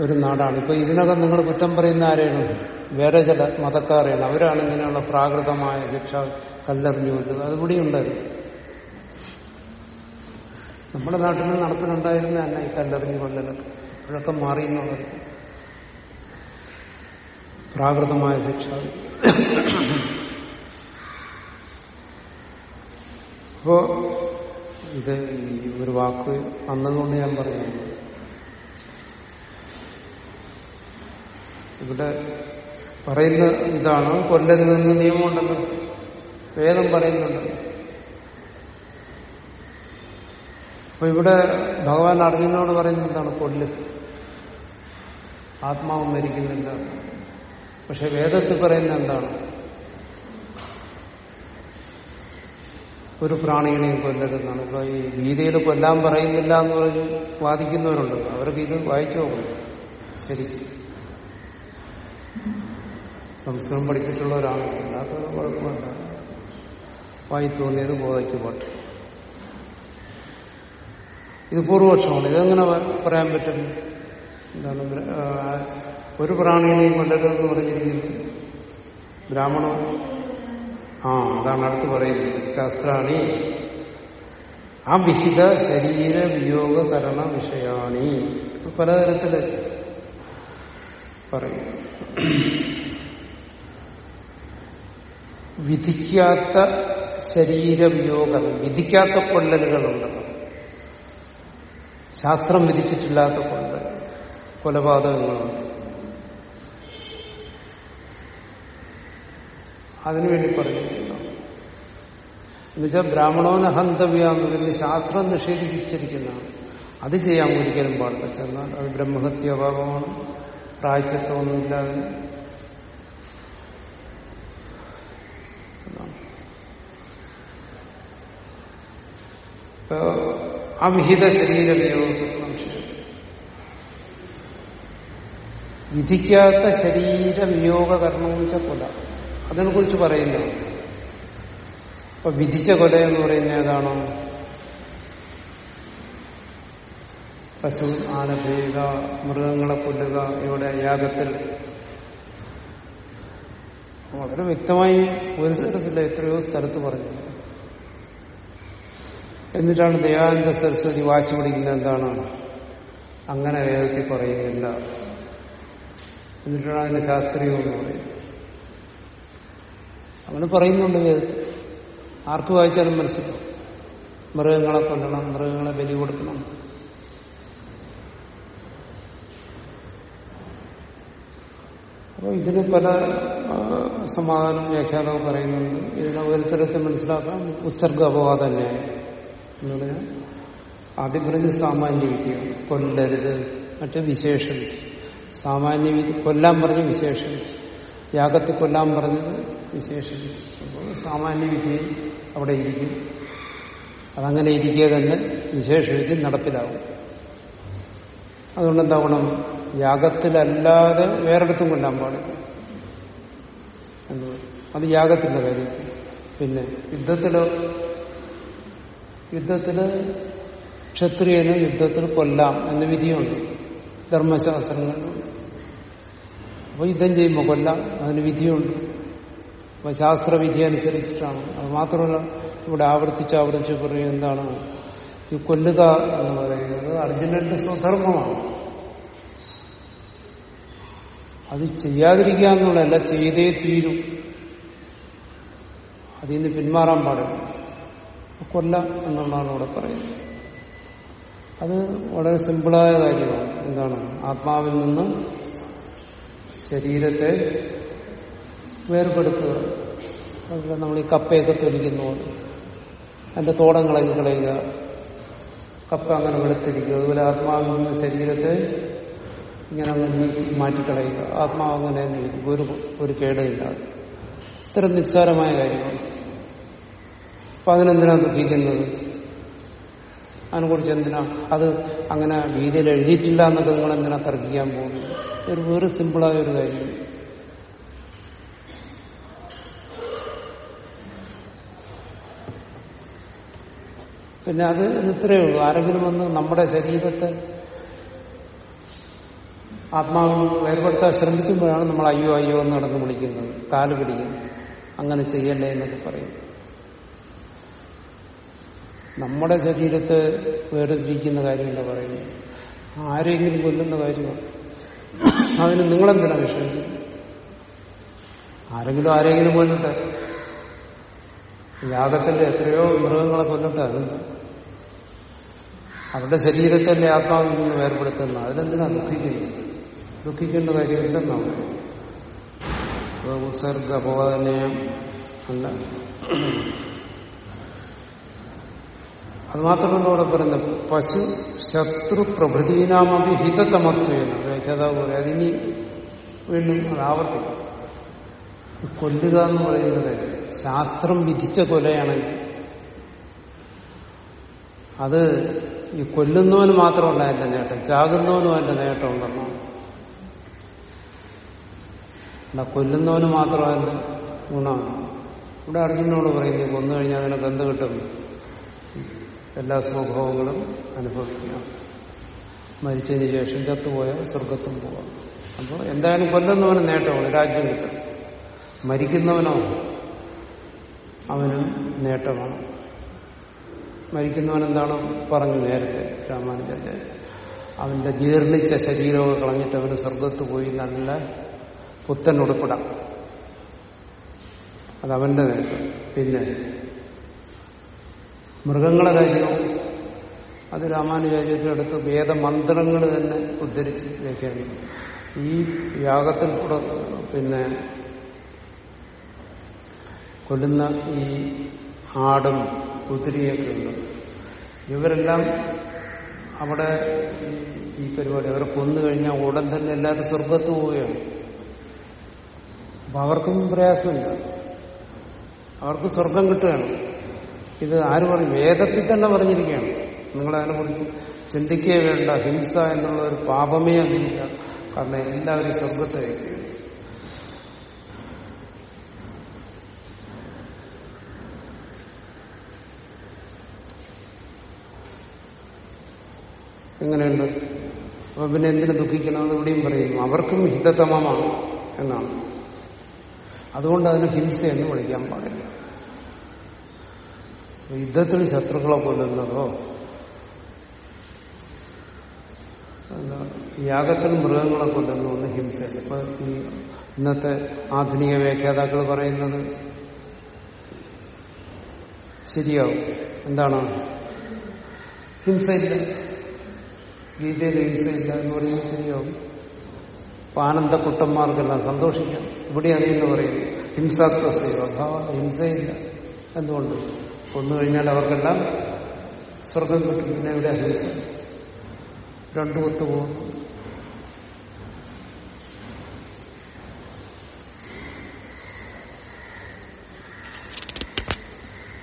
ഒരു നാടാണ്. ഇപ്പൊ ഇതിനകം നിങ്ങൾ കുറ്റം പറയുന്ന ആരെയാണ് വേറെ ചില മതക്കാരെയാണ്. അവരാണ് ഇങ്ങനെയുള്ള പ്രാകൃതമായ ശിക്ഷ കല്ലെറിഞ്ഞു കൊല്ലുക അതുകൂടി ഉണ്ടായിരുന്നു. നമ്മുടെ നാട്ടിൽ നടപ്പിലുണ്ടായിരുന്ന തന്നെ ഈ കല്ലെറിഞ്ഞ് കൊല്ലലൊക്കെ ഇപ്പോഴൊക്കെ മാറിയെന്നുള്ളത്. പ്രാകൃതമായ ശിക്ഷ. അപ്പോ ഇത് ഈ ഒരു വാക്ക് വന്നതുകൊണ്ട് ഞാൻ പറയുന്നു. ഇവിടെ പറയുന്ന ഇതാണ് കൊല്ലരുതെന്ന് നിയമമുണ്ടല്ലോ. വേദം പറയുന്നുണ്ട്. അപ്പൊ ഇവിടെ ഭഗവാൻ അർജുനോട് പറയുന്നത് എന്താണ്? കൊല്ല്. ആത്മാവ് മരിക്കുന്നില്ല. പക്ഷെ വേദത്തിൽ പറയുന്ന എന്താണ്? ഒരു പ്രാണികളെയും കൊല്ലരുതെന്നാണ്. ഇപ്പൊ ഈ ഗീതയിൽ കൊല്ലാൻ പറയുന്നില്ല എന്ന് പറഞ്ഞ് വാദിക്കുന്നവരുണ്ട്. അവർക്ക് ഇത് വായിച്ചു നോക്കണം. ശരി. സംസ്കൃതം പഠിച്ചിട്ടുള്ളവരാണ് അല്ലാത്ത കുഴപ്പമില്ല വായി തോന്നിയത് ബോധയ്ക്ക് പോട്ടെ. ഇത് പൂർവപക്ഷമാണ്. ഇതെങ്ങനെ പറയാൻ പറ്റും? എന്താണ് ഒരു പ്രാണിയെയും കൊല്ലരുതെന്ന് പറഞ്ഞിരിക്കുന്നു. ബ്രാഹ്മണോ? ആ അതാണ് അടുത്ത് പറയുന്നത്. ശാസ്ത്രാണി. ആ വിഹിത ശരീര വിയോഗകരണ വിഷയാണി. പലതരത്തിൽ പറയും. വിധിക്കാത്ത ശരീരവിയോഗം വിധിക്കാത്ത കൊല്ലലുകളുണ്ടല്ലോ ശാസ്ത്രം വിധിച്ചിട്ടില്ലാത്ത കൊണ്ട് കൊലപാതകങ്ങളുണ്ട് അതിനുവേണ്ടി പറഞ്ഞിരിക്കുന്നു. എന്നുവെച്ചാൽ ബ്രാഹ്മണോന എന്ന് ശാസ്ത്രം നിഷേധിച്ചിരിക്കുന്നതാണ് അത് ചെയ്യാൻ ഒരിക്കലും പാടില്ല. ചെന്നാൽ അത് ബ്രഹ്മഹത്യാഭാവമാണ്. പ്രായച്ചിത്വമൊന്നുമില്ലാതെ അവിഹിത ശരീരവിയോഗം വിധിക്കാത്ത ശരീര വിയോഗ കർമ്മം വെച്ചാൽ കൊല. അതിനെ കുറിച്ച് പറയുന്നു. അപ്പൊ വിധിച്ച കൊല എന്ന് പറയുന്ന ഏതാണോ? പശു ആന ചെയ്യുക മൃഗങ്ങളെ കൊല്ലുക ഇവിടെ യാഗത്തിൽ. വളരെ വ്യക്തമായി ഒരു സ്ഥലത്തില്ല എത്രയോ സ്ഥലത്ത് പറഞ്ഞു എന്നിട്ടാണ് ദയാനന്ദ സരസ്വതി വാശി പിടിക്കുന്നത് എന്താണ്? അങ്ങനെ വേദത്തിൽ പറയുന്നില്ല എന്നിട്ടാണ് അതിന് ശാസ്ത്രീയമെന്ന് പറയുന്നത്. അങ്ങനെ പറയുന്നുണ്ട് വേദത്തിൽ. ആർക്ക് വായിച്ചാലും മനസ്സിലാവും. മൃഗങ്ങളെ കൊല്ലണം മൃഗങ്ങളെ ബലി കൊടുക്കണം. അപ്പോൾ ഇതിന് പല സമാധാനം വ്യാഖ്യാതവും പറയുന്നുണ്ട്. ഇതിനെ ഒരു തരത്തിൽ മനസ്സിലാക്കാം. ഉത്സർഗ അപവാദം തന്നെയാണ്. എന്ന് പറഞ്ഞാൽ പറഞ്ഞ സാമാന്യ വിദ്യയാണ് കൊല്ലരുത്. മറ്റേ വിശേഷം. സാമാന്യ വിധി കൊല്ലാൻ പറഞ്ഞ വിശേഷം. യാഗത്ത് കൊല്ലാൻ പറഞ്ഞത് വിശേഷം. അപ്പോൾ സാമാന്യ വിധി അവിടെ ഇരിക്കും. അതങ്ങനെ ഇരിക്കുക തന്നെ വിശേഷ നടപ്പിലാവും. അതുകൊണ്ട് എന്താവണം? യാഗത്തിലല്ലാതെ വേറെടുത്തും കൊല്ലാൻ പാടില്ല. എന്ന്. അത് യാഗത്തിന്റെ കാര്യത്തിൽ. പിന്നെ യുദ്ധത്തിലോ യുദ്ധത്തിൽ ക്ഷത്രിയന് യുദ്ധത്തിൽ കൊല്ലാം എന്ന വിധിയുണ്ട്. ധർമ്മശാസ്ത്രങ്ങളിലുണ്ട് അപ്പൊ യുദ്ധം ചെയ്യുമ്പോൾ കൊല്ലാം അതിന് വിധിയുണ്ട്. അപ്പൊ ശാസ്ത്രവിധി അനുസരിച്ചിട്ടാണ്. അത് മാത്രമല്ല ഇവിടെ ആവർത്തിച്ച് ആവർത്തിച്ച് പറയും എന്താണ്? ഈ കൊല്ലുക എന്ന് പറയുന്നത് അർജുനന്റെ സ്വധർമ്മമാണ്. അത് ചെയ്യാതിരിക്കുക എന്നുള്ളതല്ല ചെയ്തേ തീരും. അതിൽ നിന്ന് പിന്മാറാൻ പാടില്ല. കൊല്ലാം എന്നുള്ളതാണ് ഇവിടെ പറയുന്നത്. അത് വളരെ സിമ്പിളായ കാര്യമാണ്. എന്താണ്? ആത്മാവിൽ നിന്ന് ശരീരത്തെ വേർപെടുത്തുക. അതുപോലെ നമ്മൾ ഈ കപ്പയൊക്കെ തൊലിക്കുന്ന അതിന്റെ കളകി കളയുക. കപ്പ അങ്ങനെ വെളുത്തിരിക്കുക. അതുപോലെ ആത്മാവിൽ നിന്ന് ശരീരത്തെ ഇങ്ങനെ അങ്ങ് മാറ്റിക്കളയുക. ആത്മാവ് അങ്ങനെ തന്നെ ഒരു ഒരു ഇത്തരം നിസ്സാരമായ കാര്യമാണ് അപ്പൊ അതിനെന്തിനാ ദുഃഖിക്കുന്നത് അതിനെക്കുറിച്ച് എന്തിനാ? അത് അങ്ങനെ രീതിയിൽ എഴുതിയിട്ടില്ല എന്നൊക്കെ നിങ്ങൾ എന്തിനാ തർക്കിക്കാൻ പോകുന്നത്? ഒരു വേറെ സിമ്പിളായ ഒരു കാര്യം. പിന്നെ അത് ഇത്രയേ ഉള്ളൂ. ആരെങ്കിലും വന്ന് നമ്മുടെ ശരീരത്തെ ആത്മാവിൽ നിന്ന് വേർപെടുത്താൻ ശ്രമിക്കുമ്പോഴാണ് നമ്മൾ അയ്യോ അയ്യോ എന്ന് നടന്ന് വിളിക്കുന്നത്. കാൽ പിടിക്കുന്നത് അങ്ങനെ ചെയ്യല്ലേ എന്നൊക്കെ പറയും. നമ്മുടെ ശരീരത്തെ വേർതിരിക്കുന്ന കാര്യമല്ല പറയുന്നത്. ആരെങ്കിലും കൊല്ലുന്ന കാര്യമാണ്. അതിന് നിങ്ങളെന്തിനാ വിഷമിക്കുന്നത്? ആരെങ്കിലും ആരെങ്കിലും കൊല്ലട്ടെ. യാഗത്തിന്റെ എത്രയോ മൃഗങ്ങളെ കൊല്ലട്ടെ അതെന്താ അവരുടെ ശരീരത്തിന്റെ ആത്മാവിൽ നിന്ന് വേർപെടുത്തുന്ന അതിലെന്തിനാ ദുഃഖിക്കുന്നത്? ദുഃഖിക്കേണ്ട കാര്യമില്ലെന്നാണ് ഉത്സർഗ അപവാദനയം അല്ല. അത് മാത്രമല്ല അവിടെ പറയുന്നത് പശു ശത്രു പ്രഭൃതീനാമി ഹിതതമത്വേന. വ്യാഖ്യാതാവ് പറയും അതിനി വീണ്ടും അത് ആവർത്തിക്കും. കൊല്ലുക എന്ന് പറയുന്നത് ശാസ്ത്രം വിധിച്ച കൊലയാണെങ്കിൽ അത് ഈ കൊല്ലുന്നവന് മാത്രമല്ല എന്റെ നേട്ടം. ചാകുന്നവനും എന്റെ നേട്ടം ഉണ്ടെന്നോ? അല്ല കൊല്ലുന്നവന് മാത്രമല്ല ഗുണമാണ്. ഇവിടെ അർജുനോട് പറയുന്നത് കൊന്നു കഴിഞ്ഞാൽ അതിനെ എന്ത് കിട്ടും? എല്ലാ സ്വഭാവങ്ങളും അനുഭവിക്കുക മരിച്ചതിന് ശേഷം ചത്തുപോയാൽ സ്വർഗത്തും പോകാം അപ്പോൾ എന്തായാലും കൊല്ലുന്നവന് നേട്ടമാണ് രാജ്യം കിട്ടും. മരിക്കുന്നവനോ അവനും നേട്ടമാണ്. മരിക്കുന്നവൻ എന്താണ് പറഞ്ഞു നേരത്തെ രാമാനുജന്റെ അവന്റെ ജീർണിച്ച ശരീരമൊക്കെ കളഞ്ഞിട്ട് അവന് സ്വർഗത്ത് പോയി നല്ല പുത്തൻ ഉടുപ്പിടാം. അതവന്റെ നേട്ടം. പിന്നെ മൃഗങ്ങളെ കാര്യമോ അത് രാമാനുജാചാര്യരുടെ അടുത്ത് വേദമന്ത്രങ്ങൾ തന്നെ ഉദ്ധരിച്ച് വ്യാഖ്യാനം ഈ യാഗത്തിൽ കൂടെ പിന്നെ കൊല്ലുന്ന ഈ ആടും കുതിരിയൊക്കെ ഉണ്ട്. ഇവരെല്ലാം അവിടെ ഈ പരിപാടി അവരെ കൊന്നു കഴിഞ്ഞാൽ ഉടൻ തന്നെ എല്ലാവരും സ്വർഗത്ത് പോവുകയാണ്. അപ്പൊ അവർക്കും പ്രയാസമില്ല അവർക്ക് സ്വർഗം കിട്ടുകയാണ്. ഇത് ആര് പറയും? വേദത്തിൽ തന്നെ പറഞ്ഞിരിക്കുകയാണ്. നിങ്ങളതിനെ കുറിച്ച് ചിന്തിക്കുക വേണ്ട. ഹിംസ എന്നുള്ള ഒരു പാപമേ അതില്ല കാരണം എല്ലാവരും സ്വർഗത്തെ വയ്ക്കും എങ്ങനെയുണ്ട്? അപ്പൊ പിന്നെ എന്തിനു ദുഃഖിക്കണമെന്ന് ഇവിടെയും പറയുന്നു അവർക്കും ഹിതതമമാണ് എന്നാണ്. അതുകൊണ്ട് അതിന് ഹിംസ എന്ന് വിളിക്കാൻ പാടില്ല. യുദ്ധത്തിൽ ശത്രുക്കളെ കൊല്ലുന്നതോ യാഗത്തിൽ മൃഗങ്ങളെ കൊല്ലുന്ന ഒന്ന് ഹിംസയല്ല ഇപ്പൊ ഇന്നത്തെ ആധുനിക വ്യാഖ്യാതാക്കൾ പറയുന്നത് ശരിയാവും. എന്താണ്? ഹിംസയില്ല. ഗീതയിൽ ഹിംസയില്ല എന്ന് പറയുന്നത് ശരിയാവും. അപ്പൊ ആനന്ദക്കുട്ടന്മാർക്കെല്ലാം സന്തോഷിക്കാം. ഇവിടെയാണ് എന്ന് പറയുന്നത് അഭാവ ഹിംസയില്ല എന്തുകൊണ്ട് കൊന്നു കഴിഞ്ഞാൽ അവർക്കെല്ലാം സ്വർഗം കിട്ടും. പിന്നെ ഇവിടെ അഹിംസ. രണ്ടു കൊത്തു പോകുന്നു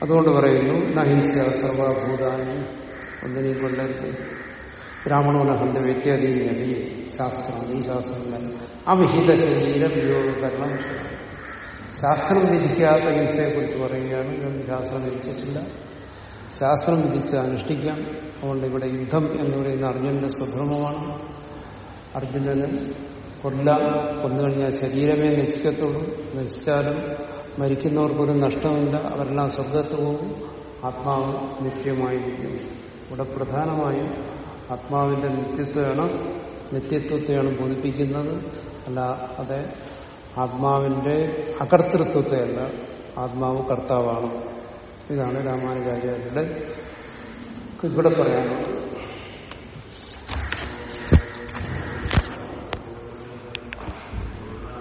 അതുകൊണ്ട് പറയുന്നു നഹിംസ സർവഭൂതാനി ഒന്നിനെയും കൊല്ലരുത് ബ്രാഹ്മണോന ഹന്ത വ്യത്യാദി നബി ശാസ്ത്രം ഈ ശാസ്ത്രങ്ങൾ. അവിഹിത ശരീര വിയോഗകരണം ശാസ്ത്രം വിധിക്കാത്ത ഹിംസയെക്കുറിച്ച് പറയുകയാണ്. ഇതൊന്നും ശാസ്ത്രം വിധിച്ചിട്ടില്ല. ശാസ്ത്രം വിധിച്ച് അനുഷ്ഠിക്കാം. അതുകൊണ്ട് ഇവിടെ യുദ്ധം എന്ന് പറയുന്ന അർജുനന്റെ സ്വധർമ്മമാണ് അർജുനന് കൊല്ലാം കൊന്നു കഴിഞ്ഞാൽ ശരീരമേ നശിക്കത്തുള്ളൂ. നശിച്ചാലും മരിക്കുന്നവർക്കൊരു നഷ്ടമില്ല. അവരെല്ലാം സ്വർഗത്ത് പോകും. ആത്മാവ് നിത്യമായിരിക്കും. ഇവിടെ പ്രധാനമായും ആത്മാവിന്റെ നിത്യത്വമാണ് നിത്യത്വത്തെയാണ് ബോധിപ്പിക്കുന്നത്. അല്ല അതെ ആത്മാവിന്റെ അകർത്തൃത്വത്തെയല്ല ആത്മാവ് കർത്താവാണ്. ഇതാണ് രാമാനുചാര്യരുടെ ഇവിടെ പറയാനുള്ളത്.